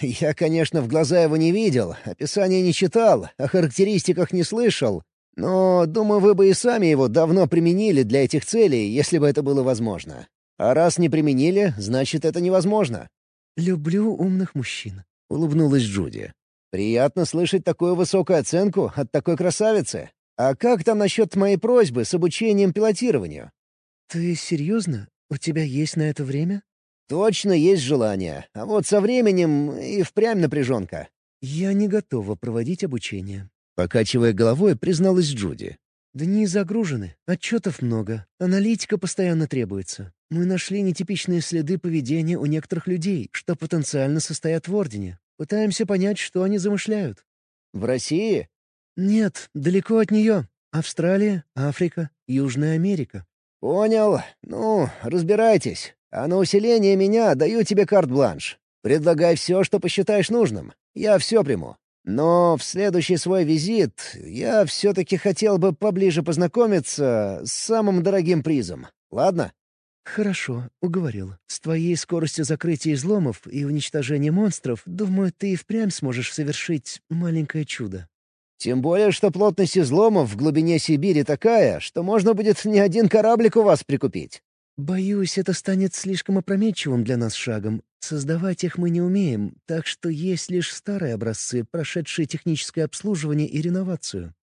«Я, конечно, в глаза его не видел, описания не читал, о характеристиках не слышал, но, думаю, вы бы и сами его давно применили для этих целей, если бы это было возможно. А раз не применили, значит, это невозможно». «Люблю умных мужчин», — улыбнулась Джуди. «Приятно слышать такую высокую оценку от такой красавицы. А как там насчет моей просьбы с обучением пилотированию?» «Ты серьезно? У тебя есть на это время?» «Точно есть желание. А вот со временем и впрямь напряженка». «Я не готова проводить обучение. Покачивая головой, призналась Джуди. «Дни загружены, отчетов много, аналитика постоянно требуется. Мы нашли нетипичные следы поведения у некоторых людей, что потенциально состоят в Ордене. Пытаемся понять, что они замышляют». «В России?» «Нет, далеко от нее. Австралия, Африка, Южная Америка». «Понял. Ну, разбирайтесь. А на усиление меня даю тебе карт-бланш. Предлагай все, что посчитаешь нужным. Я все приму. Но в следующий свой визит я все-таки хотел бы поближе познакомиться с самым дорогим призом. Ладно? «Хорошо, уговорил. С твоей скоростью закрытия изломов и уничтожения монстров, думаю, ты и впрямь сможешь совершить маленькое чудо». «Тем более, что плотность изломов в глубине Сибири такая, что можно будет не один кораблик у вас прикупить». «Боюсь, это станет слишком опрометчивым для нас шагом. Создавать их мы не умеем, так что есть лишь старые образцы, прошедшие техническое обслуживание и реновацию».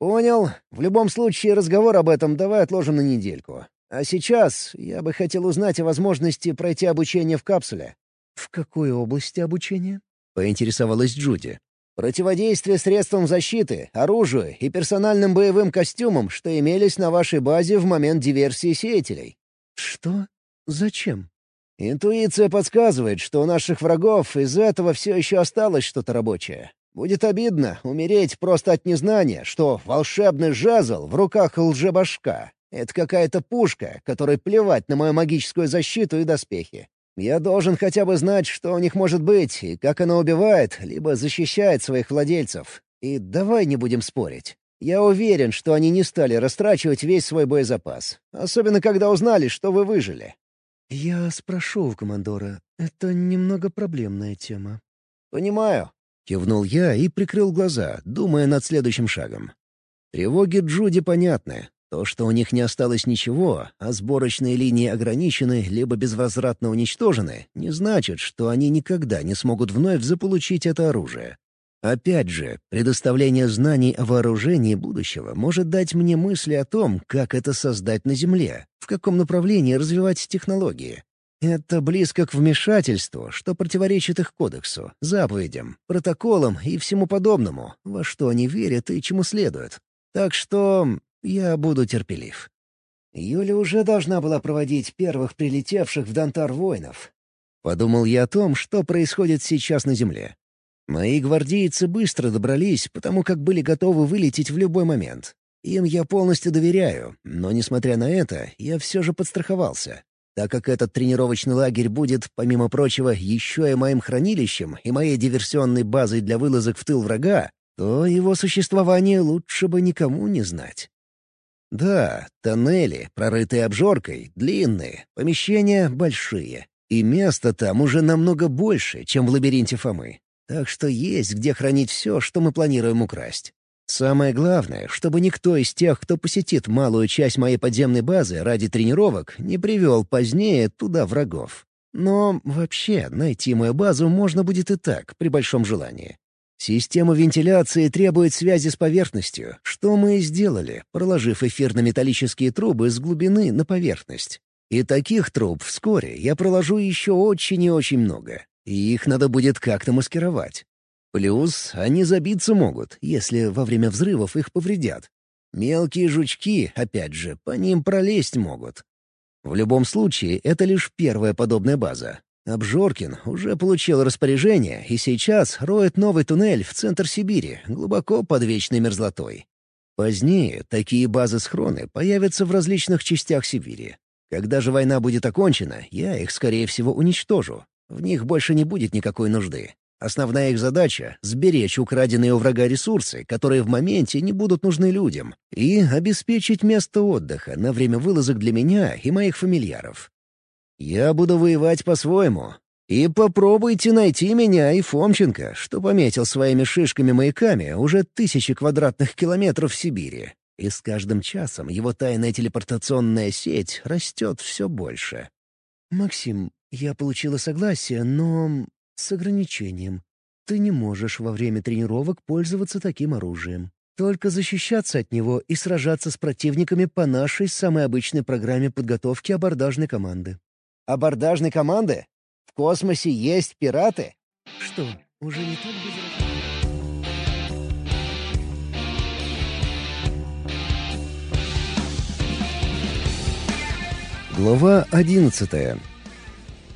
«Понял. В любом случае, разговор об этом давай отложим на недельку. А сейчас я бы хотел узнать о возможности пройти обучение в капсуле». «В какой области обучения?» — поинтересовалась Джуди. «Противодействие средствам защиты, оружию и персональным боевым костюмам, что имелись на вашей базе в момент диверсии сеятелей». «Что? Зачем?» «Интуиция подсказывает, что у наших врагов из этого все еще осталось что-то рабочее. Будет обидно умереть просто от незнания, что волшебный жезл в руках лжебашка — это какая-то пушка, которой плевать на мою магическую защиту и доспехи. Я должен хотя бы знать, что у них может быть, и как она убивает, либо защищает своих владельцев. И давай не будем спорить. Я уверен, что они не стали растрачивать весь свой боезапас, особенно когда узнали, что вы выжили. «Я спрошу у командора. Это немного проблемная тема». «Понимаю», — кивнул я и прикрыл глаза, думая над следующим шагом. Тревоги Джуди понятны. То, что у них не осталось ничего, а сборочные линии ограничены либо безвозвратно уничтожены, не значит, что они никогда не смогут вновь заполучить это оружие. Опять же, предоставление знаний о вооружении будущего может дать мне мысли о том, как это создать на Земле, в каком направлении развивать технологии. Это близко к вмешательству, что противоречит их кодексу, заповедям, протоколам и всему подобному, во что они верят и чему следуют. Так что я буду терпелив. Юля уже должна была проводить первых прилетевших в Дантар воинов. Подумал я о том, что происходит сейчас на Земле. Мои гвардейцы быстро добрались, потому как были готовы вылететь в любой момент. Им я полностью доверяю, но, несмотря на это, я все же подстраховался. Так как этот тренировочный лагерь будет, помимо прочего, еще и моим хранилищем и моей диверсионной базой для вылазок в тыл врага, то его существование лучше бы никому не знать. Да, тоннели, прорытые обжоркой, длинные, помещения большие. И места там уже намного больше, чем в лабиринте Фомы. Так что есть где хранить все, что мы планируем украсть. Самое главное, чтобы никто из тех, кто посетит малую часть моей подземной базы ради тренировок, не привел позднее туда врагов. Но вообще найти мою базу можно будет и так, при большом желании. Система вентиляции требует связи с поверхностью, что мы и сделали, проложив эфирно-металлические трубы с глубины на поверхность. И таких труб вскоре я проложу еще очень и очень много и их надо будет как-то маскировать. Плюс они забиться могут, если во время взрывов их повредят. Мелкие жучки, опять же, по ним пролезть могут. В любом случае, это лишь первая подобная база. Обжоркин уже получил распоряжение и сейчас роет новый туннель в центр Сибири, глубоко под вечной мерзлотой. Позднее такие базы-схроны появятся в различных частях Сибири. Когда же война будет окончена, я их, скорее всего, уничтожу, в них больше не будет никакой нужды. Основная их задача — сберечь украденные у врага ресурсы, которые в моменте не будут нужны людям, и обеспечить место отдыха на время вылазок для меня и моих фамильяров. Я буду воевать по-своему. И попробуйте найти меня и Фомченко, что пометил своими шишками-маяками уже тысячи квадратных километров Сибири. И с каждым часом его тайная телепортационная сеть растет все больше. «Максим, я получила согласие, но с ограничением. Ты не можешь во время тренировок пользоваться таким оружием. Только защищаться от него и сражаться с противниками по нашей самой обычной программе подготовки абордажной команды. Абордажной команды? В космосе есть пираты? Что, уже не так безразлично? Глава одиннадцатая.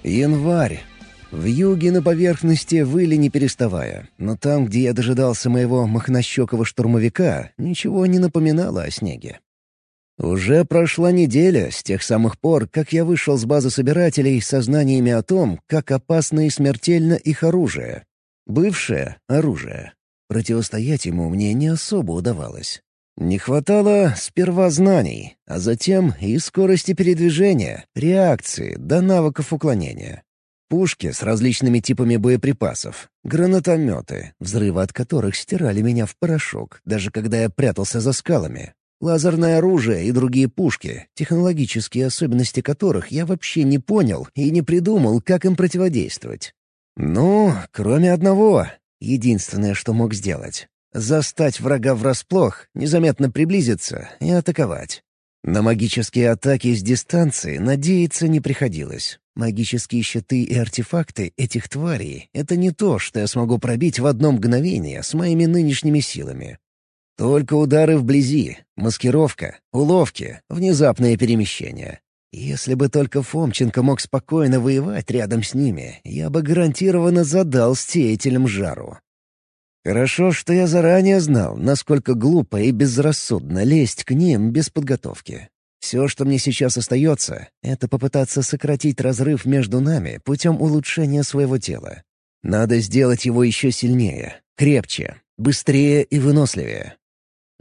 Январь. В юге на поверхности выли не переставая, но там, где я дожидался моего махнощекого штурмовика, ничего не напоминало о снеге. Уже прошла неделя с тех самых пор, как я вышел с базы собирателей со знаниями о том, как опасно и смертельно их оружие. Бывшее оружие. Противостоять ему мне не особо удавалось. Не хватало сперва знаний, а затем и скорости передвижения, реакции до навыков уклонения. Пушки с различными типами боеприпасов, гранатометы, взрывы от которых стирали меня в порошок, даже когда я прятался за скалами, лазерное оружие и другие пушки, технологические особенности которых я вообще не понял и не придумал, как им противодействовать. Ну, кроме одного, единственное, что мог сделать Застать врага врасплох, незаметно приблизиться и атаковать. На магические атаки с дистанции надеяться не приходилось. Магические щиты и артефакты этих тварей — это не то, что я смогу пробить в одно мгновение с моими нынешними силами. Только удары вблизи, маскировка, уловки, внезапное перемещение. Если бы только Фомченко мог спокойно воевать рядом с ними, я бы гарантированно задал сеятелям жару. Хорошо, что я заранее знал, насколько глупо и безрассудно лезть к ним без подготовки. Все, что мне сейчас остается, это попытаться сократить разрыв между нами путем улучшения своего тела. Надо сделать его еще сильнее, крепче, быстрее и выносливее.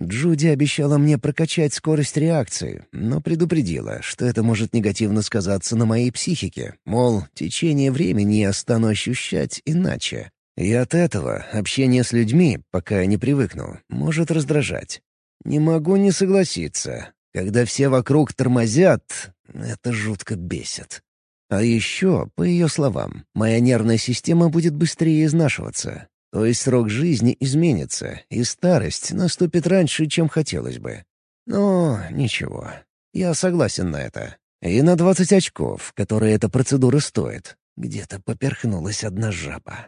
Джуди обещала мне прокачать скорость реакции, но предупредила, что это может негативно сказаться на моей психике, мол, течение времени я стану ощущать иначе. И от этого общение с людьми, пока я не привыкну, может раздражать. Не могу не согласиться. Когда все вокруг тормозят, это жутко бесит. А еще, по ее словам, моя нервная система будет быстрее изнашиваться. То есть срок жизни изменится, и старость наступит раньше, чем хотелось бы. Но ничего, я согласен на это. И на 20 очков, которые эта процедура стоит. Где-то поперхнулась одна жаба.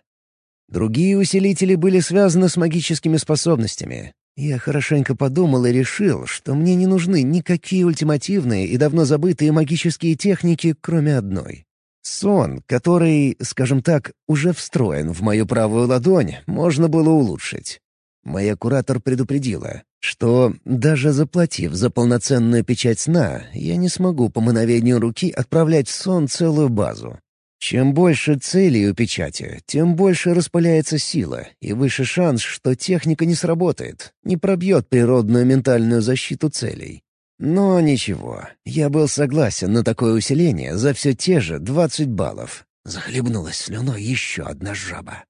Другие усилители были связаны с магическими способностями. Я хорошенько подумал и решил, что мне не нужны никакие ультимативные и давно забытые магические техники, кроме одной. Сон, который, скажем так, уже встроен в мою правую ладонь, можно было улучшить. Моя куратор предупредила, что, даже заплатив за полноценную печать сна, я не смогу по мановению руки отправлять в сон целую базу. Чем больше целей у печати, тем больше распыляется сила, и выше шанс, что техника не сработает, не пробьет природную ментальную защиту целей. Но ничего, я был согласен на такое усиление за все те же 20 баллов. Захлебнулась слюной еще одна жаба.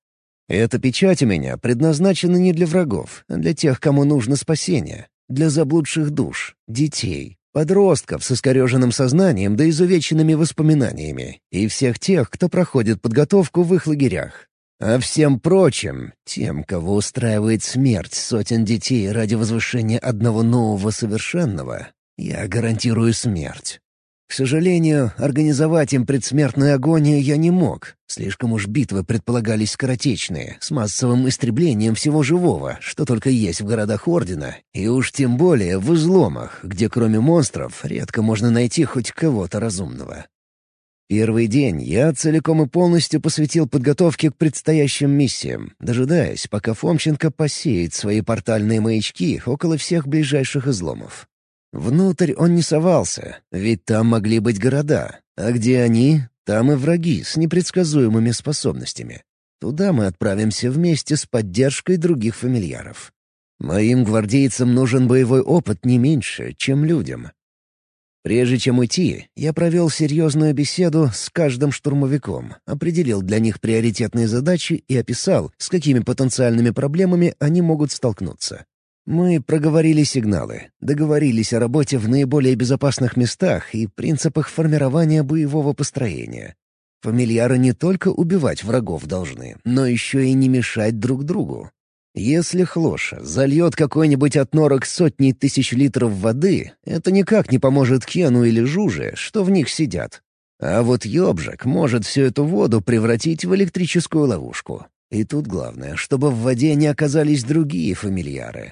Эта печать у меня предназначена не для врагов, а для тех, кому нужно спасение, для заблудших душ, детей, подростков с искореженным сознанием да изувеченными воспоминаниями и всех тех, кто проходит подготовку в их лагерях. А всем прочим, тем, кого устраивает смерть сотен детей ради возвышения одного нового совершенного, я гарантирую смерть. К сожалению, организовать им предсмертную агонию я не мог. Слишком уж битвы предполагались скоротечные, с массовым истреблением всего живого, что только есть в городах Ордена, и уж тем более в изломах, где кроме монстров редко можно найти хоть кого-то разумного. Первый день я целиком и полностью посвятил подготовке к предстоящим миссиям, дожидаясь, пока Фомченко посеет свои портальные маячки около всех ближайших изломов. Внутрь он не совался, ведь там могли быть города, а где они, там и враги с непредсказуемыми способностями. Туда мы отправимся вместе с поддержкой других фамильяров. Моим гвардейцам нужен боевой опыт не меньше, чем людям. Прежде чем уйти, я провел серьезную беседу с каждым штурмовиком, определил для них приоритетные задачи и описал, с какими потенциальными проблемами они могут столкнуться. Мы проговорили сигналы, договорились о работе в наиболее безопасных местах и принципах формирования боевого построения. Фамильяры не только убивать врагов должны, но еще и не мешать друг другу. Если Хлоша зальет какой-нибудь отнорок сотни тысяч литров воды, это никак не поможет Кену или Жуже, что в них сидят. А вот Ёбжик может всю эту воду превратить в электрическую ловушку. И тут главное, чтобы в воде не оказались другие фамильяры.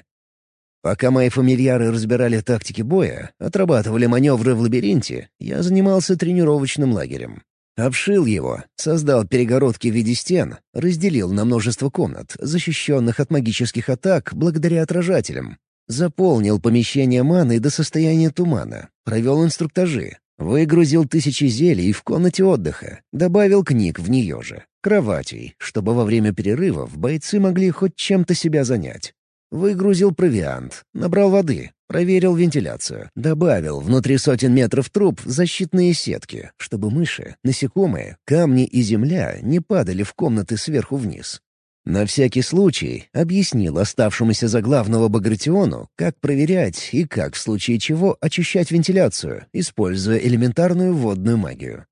Пока мои фамильяры разбирали тактики боя, отрабатывали маневры в лабиринте, я занимался тренировочным лагерем. Обшил его, создал перегородки в виде стен, разделил на множество комнат, защищенных от магических атак благодаря отражателям. Заполнил помещение маной до состояния тумана, провел инструктажи, выгрузил тысячи зелий в комнате отдыха, добавил книг в нее же, кроватей, чтобы во время перерывов бойцы могли хоть чем-то себя занять. Выгрузил провиант, набрал воды, проверил вентиляцию, добавил внутри сотен метров труб защитные сетки, чтобы мыши, насекомые, камни и земля не падали в комнаты сверху вниз. На всякий случай объяснил оставшемуся за главного Багратиону, как проверять и как в случае чего очищать вентиляцию, используя элементарную водную магию.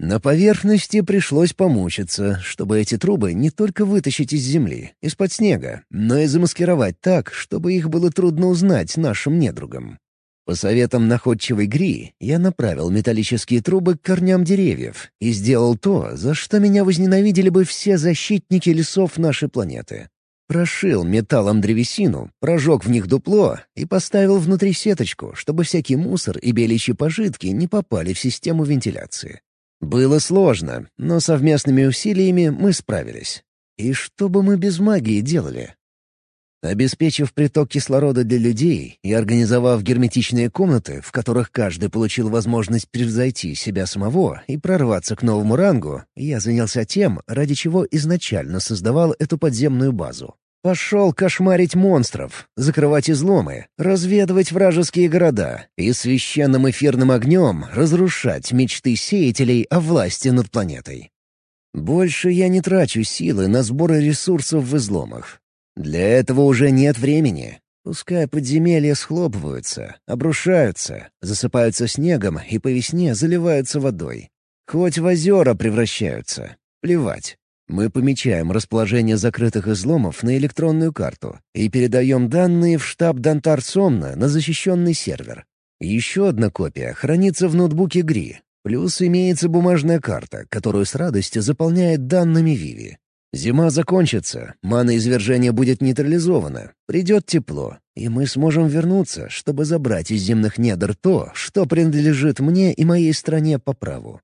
На поверхности пришлось помучиться, чтобы эти трубы не только вытащить из земли, из-под снега, но и замаскировать так, чтобы их было трудно узнать нашим недругам. По советам находчивой Гри я направил металлические трубы к корням деревьев и сделал то, за что меня возненавидели бы все защитники лесов нашей планеты. Прошил металлом древесину, прожег в них дупло и поставил внутри сеточку, чтобы всякий мусор и беличьи пожитки не попали в систему вентиляции. Было сложно, но совместными усилиями мы справились. И что бы мы без магии делали? Обеспечив приток кислорода для людей и организовав герметичные комнаты, в которых каждый получил возможность превзойти себя самого и прорваться к новому рангу, я занялся тем, ради чего изначально создавал эту подземную базу. Пошел кошмарить монстров, закрывать изломы, разведывать вражеские города и священным эфирным огнем разрушать мечты сеятелей о власти над планетой. Больше я не трачу силы на сборы ресурсов в изломах. Для этого уже нет времени. Пускай подземелья схлопываются, обрушаются, засыпаются снегом и по весне заливаются водой. Хоть в озера превращаются. Плевать. Мы помечаем расположение закрытых изломов на электронную карту и передаем данные в штаб Дантар Сомна на защищенный сервер. Еще одна копия хранится в ноутбуке Гри, плюс имеется бумажная карта, которую с радостью заполняет данными Виви. Зима закончится, извержения будет нейтрализована, придет тепло, и мы сможем вернуться, чтобы забрать из земных недр то, что принадлежит мне и моей стране по праву.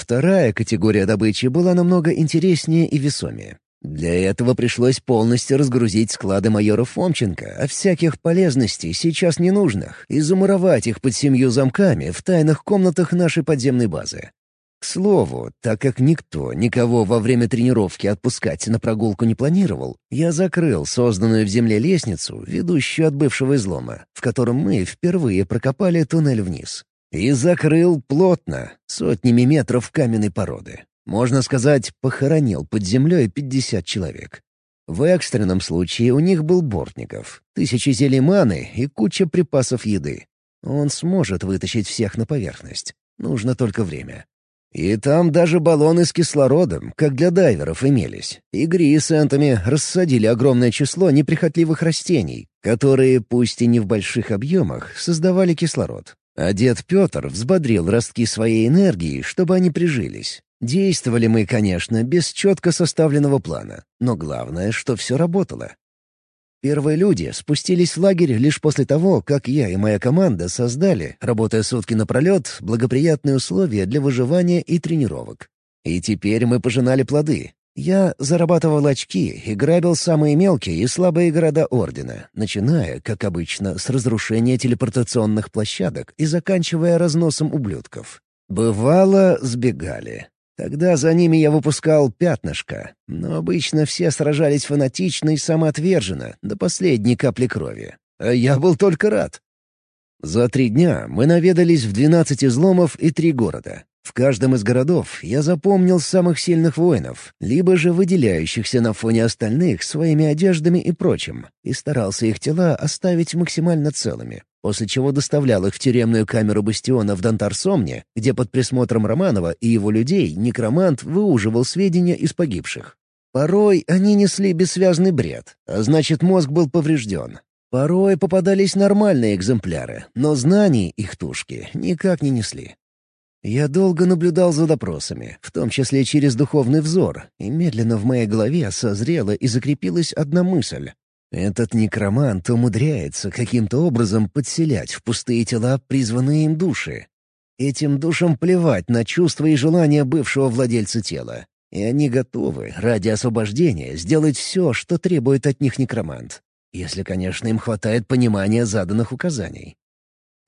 Вторая категория добычи была намного интереснее и весомее. Для этого пришлось полностью разгрузить склады майора Фомченко от всяких полезностей, сейчас ненужных, и замуровать их под семью замками в тайных комнатах нашей подземной базы. К слову, так как никто никого во время тренировки отпускать на прогулку не планировал, я закрыл созданную в земле лестницу, ведущую от бывшего излома, в котором мы впервые прокопали туннель вниз. И закрыл плотно, сотнями метров каменной породы. Можно сказать, похоронил под землей 50 человек. В экстренном случае у них был Бортников, тысячи зелий маны и куча припасов еды. Он сможет вытащить всех на поверхность. Нужно только время. И там даже баллоны с кислородом, как для дайверов, имелись. Игри с энтами рассадили огромное число неприхотливых растений, которые, пусть и не в больших объемах, создавали кислород. А дед Петр взбодрил ростки своей энергии, чтобы они прижились. Действовали мы, конечно, без четко составленного плана, но главное, что все работало. Первые люди спустились в лагерь лишь после того, как я и моя команда создали, работая сутки напролет, благоприятные условия для выживания и тренировок. И теперь мы пожинали плоды. Я зарабатывал очки и грабил самые мелкие и слабые города Ордена, начиная, как обычно, с разрушения телепортационных площадок и заканчивая разносом ублюдков. Бывало, сбегали. Тогда за ними я выпускал пятнышко, но обычно все сражались фанатично и самоотверженно, до последней капли крови. А я был только рад. За три дня мы наведались в двенадцать изломов и три города. В каждом из городов я запомнил самых сильных воинов, либо же выделяющихся на фоне остальных своими одеждами и прочим, и старался их тела оставить максимально целыми после чего доставлял их в тюремную камеру бастиона в Дантарсомне, где под присмотром Романова и его людей некромант выуживал сведения из погибших. Порой они несли бессвязный бред, а значит мозг был поврежден. Порой попадались нормальные экземпляры, но знаний их тушки никак не несли. Я долго наблюдал за допросами, в том числе через духовный взор, и медленно в моей голове созрела и закрепилась одна мысль. Этот некромант умудряется каким-то образом подселять в пустые тела призванные им души. Этим душам плевать на чувства и желания бывшего владельца тела. И они готовы, ради освобождения, сделать все, что требует от них некромант. Если, конечно, им хватает понимания заданных указаний.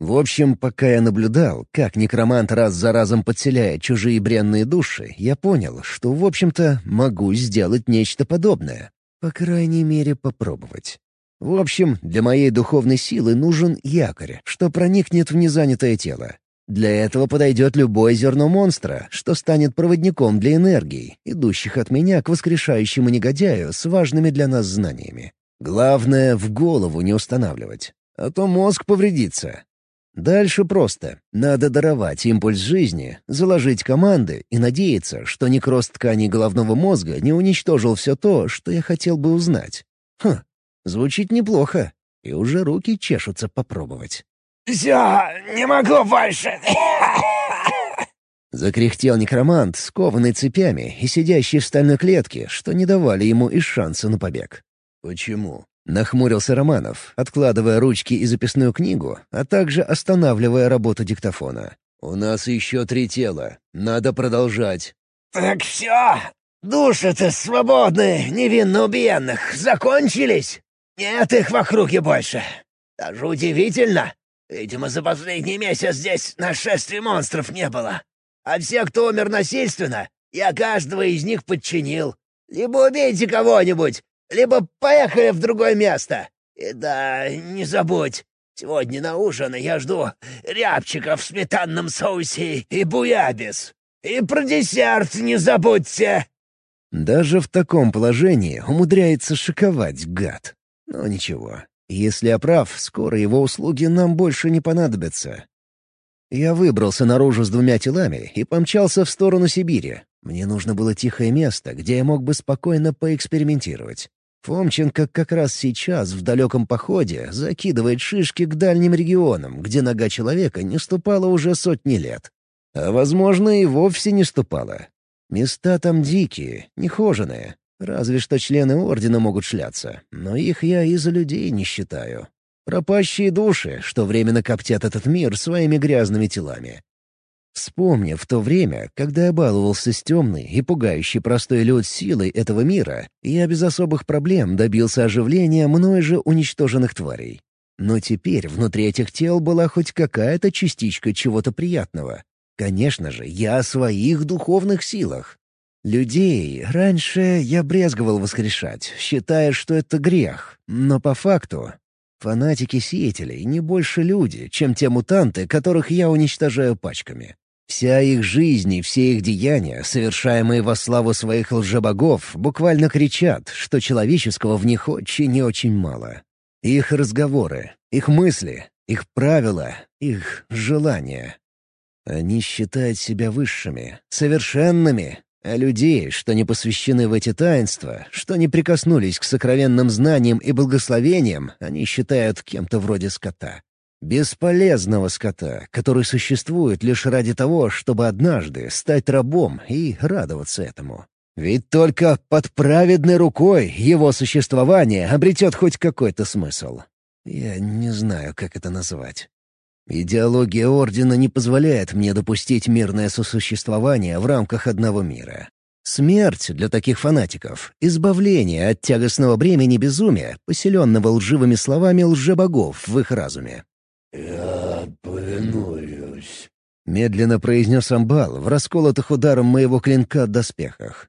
В общем, пока я наблюдал, как некромант раз за разом подселяет чужие бренные души, я понял, что, в общем-то, могу сделать нечто подобное. По крайней мере, попробовать. В общем, для моей духовной силы нужен якорь, что проникнет в незанятое тело. Для этого подойдет любое зерно монстра, что станет проводником для энергии, идущих от меня к воскрешающему негодяю с важными для нас знаниями. Главное — в голову не устанавливать, а то мозг повредится. Дальше просто. Надо даровать импульс жизни, заложить команды и надеяться, что некроз тканей головного мозга не уничтожил все то, что я хотел бы узнать. Хм, звучит неплохо, и уже руки чешутся попробовать. «Все, не могу больше!» Закряхтел некромант, скованный цепями и сидящий в стальной клетке, что не давали ему и шанса на побег. «Почему?» Нахмурился Романов, откладывая ручки и записную книгу, а также останавливая работу диктофона. «У нас еще три тела. Надо продолжать». «Так все? Души-то свободные, невинно убиенных, закончились? Нет их в округе больше. Даже удивительно. Видимо, за последний месяц здесь нашествий монстров не было. А все, кто умер насильственно, я каждого из них подчинил. Либо убейте кого-нибудь, либо поехали в другое место. И да, не забудь, сегодня на ужин я жду рябчиков в сметанном соусе и буябис. И про десерт не забудьте!» Даже в таком положении умудряется шиковать, гад. Но ничего, если я прав, скоро его услуги нам больше не понадобятся. Я выбрался наружу с двумя телами и помчался в сторону Сибири. Мне нужно было тихое место, где я мог бы спокойно поэкспериментировать. Фомченко как раз сейчас в далеком походе закидывает шишки к дальним регионам, где нога человека не ступала уже сотни лет. А, возможно, и вовсе не ступала. Места там дикие, нехоженные. Разве что члены Ордена могут шляться, но их я из-за людей не считаю. Пропащие души, что временно коптят этот мир своими грязными телами. Вспомнив то время, когда я баловался с темной и пугающей простой люд силой этого мира, я без особых проблем добился оживления мной же уничтоженных тварей. Но теперь внутри этих тел была хоть какая-то частичка чего-то приятного. Конечно же, я о своих духовных силах. Людей раньше я брезговал воскрешать, считая, что это грех, но по факту фанатики сеятелей не больше люди, чем те мутанты, которых я уничтожаю пачками. Вся их жизнь и все их деяния, совершаемые во славу своих лжебогов, буквально кричат, что человеческого в них очень и очень мало. Их разговоры, их мысли, их правила, их желания. Они считают себя высшими, совершенными, а людей, что не посвящены в эти таинства, что не прикоснулись к сокровенным знаниям и благословениям, они считают кем-то вроде скота. Бесполезного скота, который существует лишь ради того, чтобы однажды стать рабом и радоваться этому. Ведь только под праведной рукой его существование обретет хоть какой-то смысл. Я не знаю, как это назвать. Идеология Ордена не позволяет мне допустить мирное сосуществование в рамках одного мира. Смерть для таких фанатиков — избавление от тягостного бремени безумия, поселенного лживыми словами лжебогов в их разуме. «Я повинуюсь», — медленно произнес Амбал в расколотых ударом моего клинка доспехах.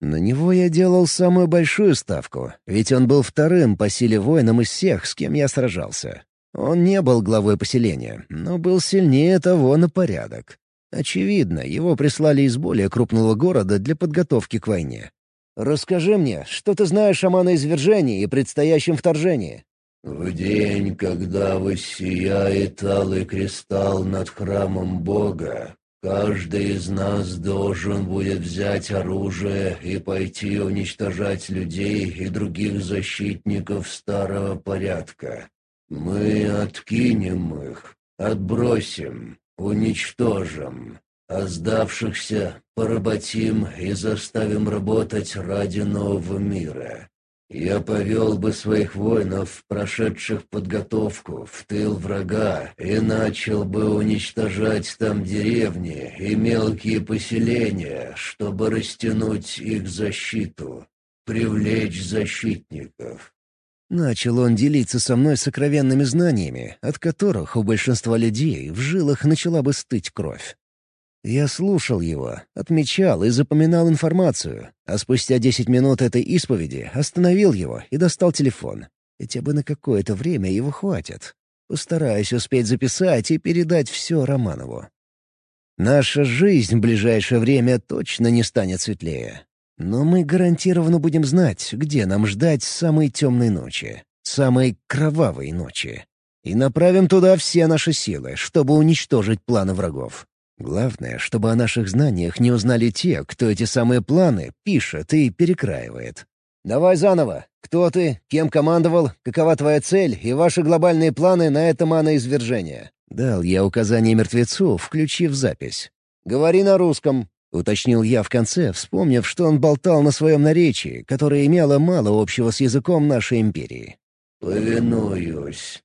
На него я делал самую большую ставку, ведь он был вторым по силе воином из всех, с кем я сражался. Он не был главой поселения, но был сильнее того на порядок. Очевидно, его прислали из более крупного города для подготовки к войне. «Расскажи мне, что ты знаешь о маноизвержении и предстоящем вторжении?» «В день, когда воссияет алый кристалл над храмом Бога, каждый из нас должен будет взять оружие и пойти уничтожать людей и других защитников старого порядка. Мы откинем их, отбросим, уничтожим, а сдавшихся поработим и заставим работать ради нового мира. Я повел бы своих воинов, прошедших подготовку, в тыл врага и начал бы уничтожать там деревни и мелкие поселения, чтобы растянуть их защиту, привлечь защитников. Начал он делиться со мной сокровенными знаниями, от которых у большинства людей в жилах начала бы стыть кровь. Я слушал его, отмечал и запоминал информацию, а спустя десять минут этой исповеди остановил его и достал телефон. Хотя бы на какое-то время его хватит. Постараюсь успеть записать и передать все Романову. Наша жизнь в ближайшее время точно не станет светлее. Но мы гарантированно будем знать, где нам ждать самой темной ночи, самой кровавой ночи. И направим туда все наши силы, чтобы уничтожить планы врагов. Главное, чтобы о наших знаниях не узнали те, кто эти самые планы пишет и перекраивает. «Давай заново. Кто ты? Кем командовал? Какова твоя цель и ваши глобальные планы на это маноизвержение?» Дал я указание мертвецу, включив запись. «Говори на русском. — уточнил я в конце, вспомнив, что он болтал на своем наречии, которое имело мало общего с языком нашей империи. «Повинуюсь».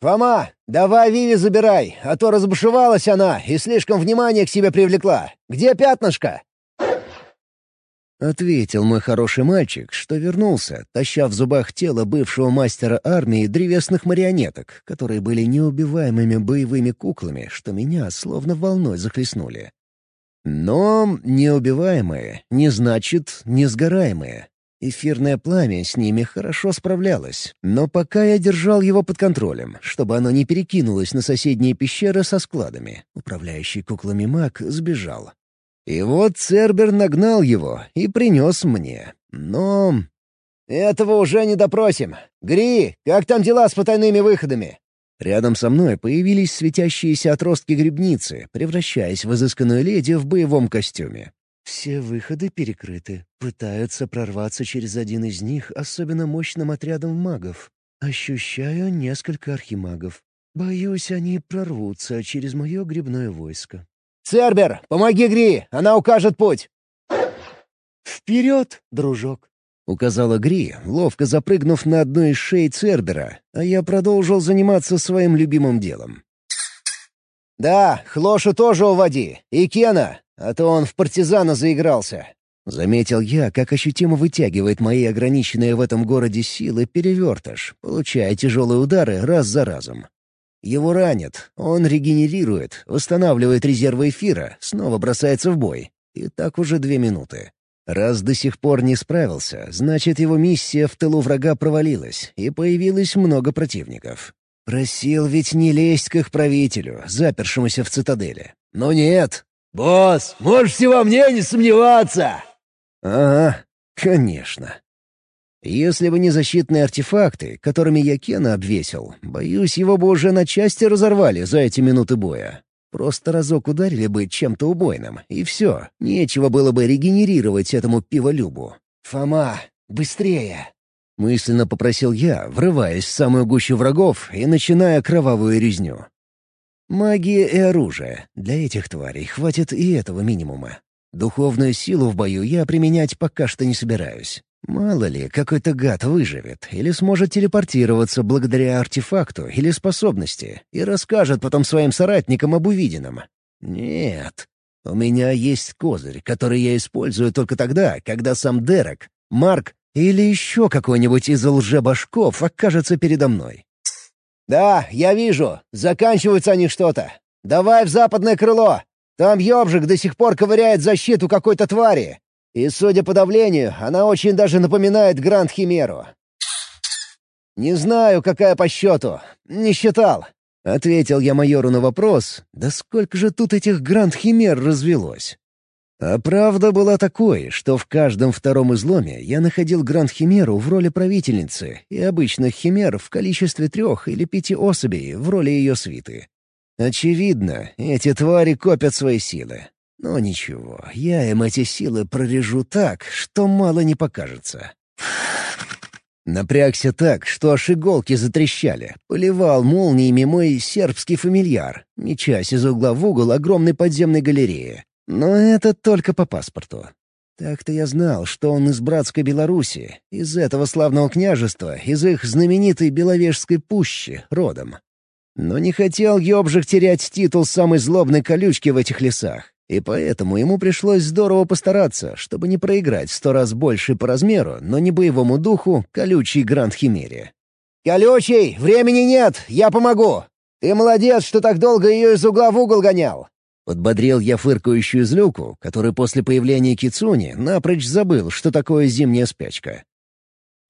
«Фома, давай Виви забирай, а то разбушевалась она и слишком внимание к себе привлекла. Где пятнышко?» — ответил мой хороший мальчик, что вернулся, таща в зубах тело бывшего мастера армии древесных марионеток, которые были неубиваемыми боевыми куклами, что меня словно волной захлестнули. Но неубиваемые не значит несгораемые. Эфирное пламя с ними хорошо справлялось, но пока я держал его под контролем, чтобы оно не перекинулось на соседние пещеры со складами. Управляющий куклами маг сбежал, и вот Цербер нагнал его и принес мне. Но... «Этого уже не допросим. Гри, как там дела с потайными выходами?» Рядом со мной появились светящиеся отростки грибницы, превращаясь в изысканную леди в боевом костюме. Все выходы перекрыты. Пытаются прорваться через один из них особенно мощным отрядом магов. Ощущаю несколько архимагов. Боюсь, они прорвутся через мое грибное войско. «Цербер, помоги Гри, она укажет путь!» «Вперед, дружок!» — указала Гри, ловко запрыгнув на одну из шеи Цербера, а я продолжил заниматься своим любимым делом. «Да, Хлошу тоже уводи, и Кена, а то он в партизана заигрался», — заметил я, как ощутимо вытягивает мои ограниченные в этом городе силы перевертыш, получая тяжелые удары раз за разом. Его ранят, он регенерирует, восстанавливает резервы эфира, снова бросается в бой. И так уже две минуты. Раз до сих пор не справился, значит, его миссия в тылу врага провалилась, и появилось много противников. Просил ведь не лезть к их правителю, запершемуся в цитадели. Но нет. «Босс, можете во мне не сомневаться!» «Ага, конечно. Если бы не защитные артефакты, которыми я Кена обвесил, боюсь, его бы уже на части разорвали за эти минуты боя. Просто разок ударили бы чем-то убойным, и все. Нечего было бы регенерировать этому пиволюбу. «Фома, быстрее!» Мысленно попросил я, врываясь в самую гущу врагов и начиная кровавую резню. Магия и оружие. Для этих тварей хватит и этого минимума. Духовную силу в бою я применять пока что не собираюсь. Мало ли, какой-то гад выживет или сможет телепортироваться благодаря артефакту или способности и расскажет потом своим соратникам об увиденном. Нет. У меня есть козырь, который я использую только тогда, когда сам Дерек, Марк или еще какой-нибудь из лжебашков окажется передо мной. «Да, я вижу. Заканчиваются они что-то. Давай в западное крыло. Там ёбжик до сих пор ковыряет защиту какой-то твари. И, судя по давлению, она очень даже напоминает Гранд Химеру. «Не знаю, какая по счету. Не считал». Ответил я майору на вопрос, да сколько же тут этих Гранд Химер развелось. А правда была такой, что в каждом втором изломе я находил Гранд Химеру в роли правительницы и обычных химер в количестве трех или пяти особей в роли ее свиты. Очевидно, эти твари копят свои силы. Но ничего, я им эти силы прорежу так, что мало не покажется. Напрягся так, что аж иголки затрещали. Поливал молниями мой сербский фамильяр, мечась из угла в угол огромной подземной галереи. Но это только по паспорту. Так-то я знал, что он из братской Белоруссии, из этого славного княжества, из их знаменитой Беловежской пущи, родом. Но не хотел Ёбжик терять титул самой злобной колючки в этих лесах. И поэтому ему пришлось здорово постараться, чтобы не проиграть сто раз больше по размеру, но не боевому духу, колючий Гранд Химере. «Колючий, времени нет, я помогу! Ты молодец, что так долго ее из угла в угол гонял!» Подбодрил я фыркающую злюку, который после появления Кицуни напрочь забыл, что такое зимняя спячка.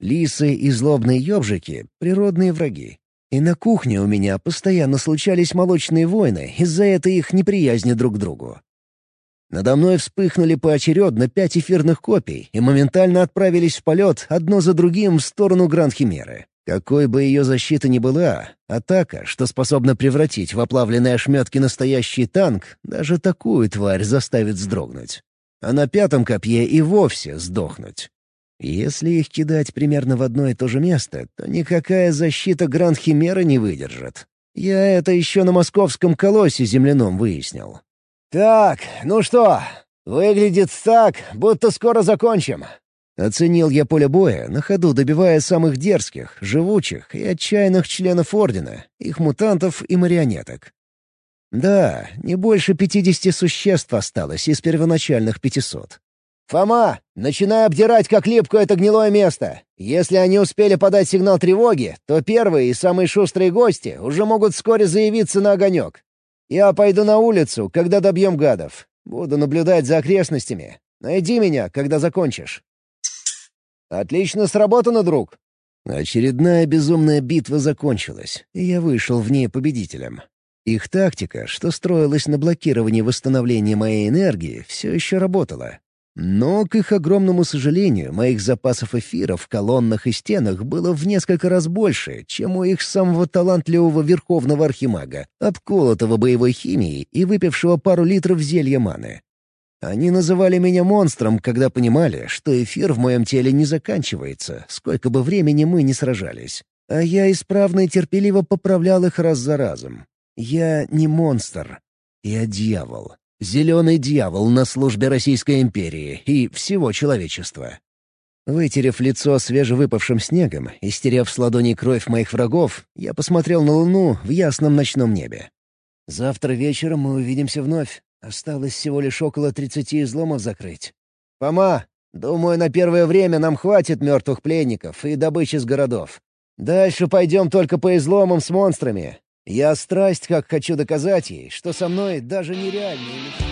Лисы и злобные ёбжики — природные враги. И на кухне у меня постоянно случались молочные войны из-за этой их неприязни друг к другу. Надо мной вспыхнули поочередно пять эфирных копий и моментально отправились в полет одно за другим в сторону Гранд-Химеры. Какой бы ее защита ни была, атака, что способна превратить в оплавленные ошметки настоящий танк, даже такую тварь заставит вздрогнуть. А на пятом копье и вовсе сдохнуть. Если их кидать примерно в одно и то же место, то никакая защита Гранд-Химеры не выдержит. Я это еще на московском колосе земляном выяснил. «Так, ну что, выглядит так, будто скоро закончим». Оценил я поле боя, на ходу добивая самых дерзких, живучих и отчаянных членов Ордена, их мутантов и марионеток. Да, не больше пятидесяти существ осталось из первоначальных пятисот. «Фома, начинай обдирать как липку это гнилое место. Если они успели подать сигнал тревоги, то первые и самые шустрые гости уже могут вскоре заявиться на огонек. Я пойду на улицу, когда добьем гадов. Буду наблюдать за окрестностями. Найди меня, когда закончишь». «Отлично сработано, друг!» Очередная безумная битва закончилась, и я вышел в ней победителем. Их тактика, что строилась на блокировании восстановления моей энергии, все еще работала. Но, к их огромному сожалению, моих запасов эфира в колоннах и стенах было в несколько раз больше, чем у их самого талантливого верховного архимага, обколотого боевой химией и выпившего пару литров зелья маны. Они называли меня монстром, когда понимали, что эфир в моем теле не заканчивается, сколько бы времени мы не сражались. А я исправно и терпеливо поправлял их раз за разом. Я не монстр. Я дьявол. Зеленый дьявол на службе Российской империи и всего человечества. Вытерев лицо свежевыпавшим снегом и стерев с ладоней кровь моих врагов, я посмотрел на луну в ясном ночном небе. «Завтра вечером мы увидимся вновь. Осталось всего лишь около тридцати изломов закрыть. Пома, думаю, на первое время нам хватит мертвых пленников и добычи с городов. Дальше пойдем только по изломам с монстрами. Я страсть как хочу доказать ей, что со мной даже нереальные мечты.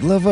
Глава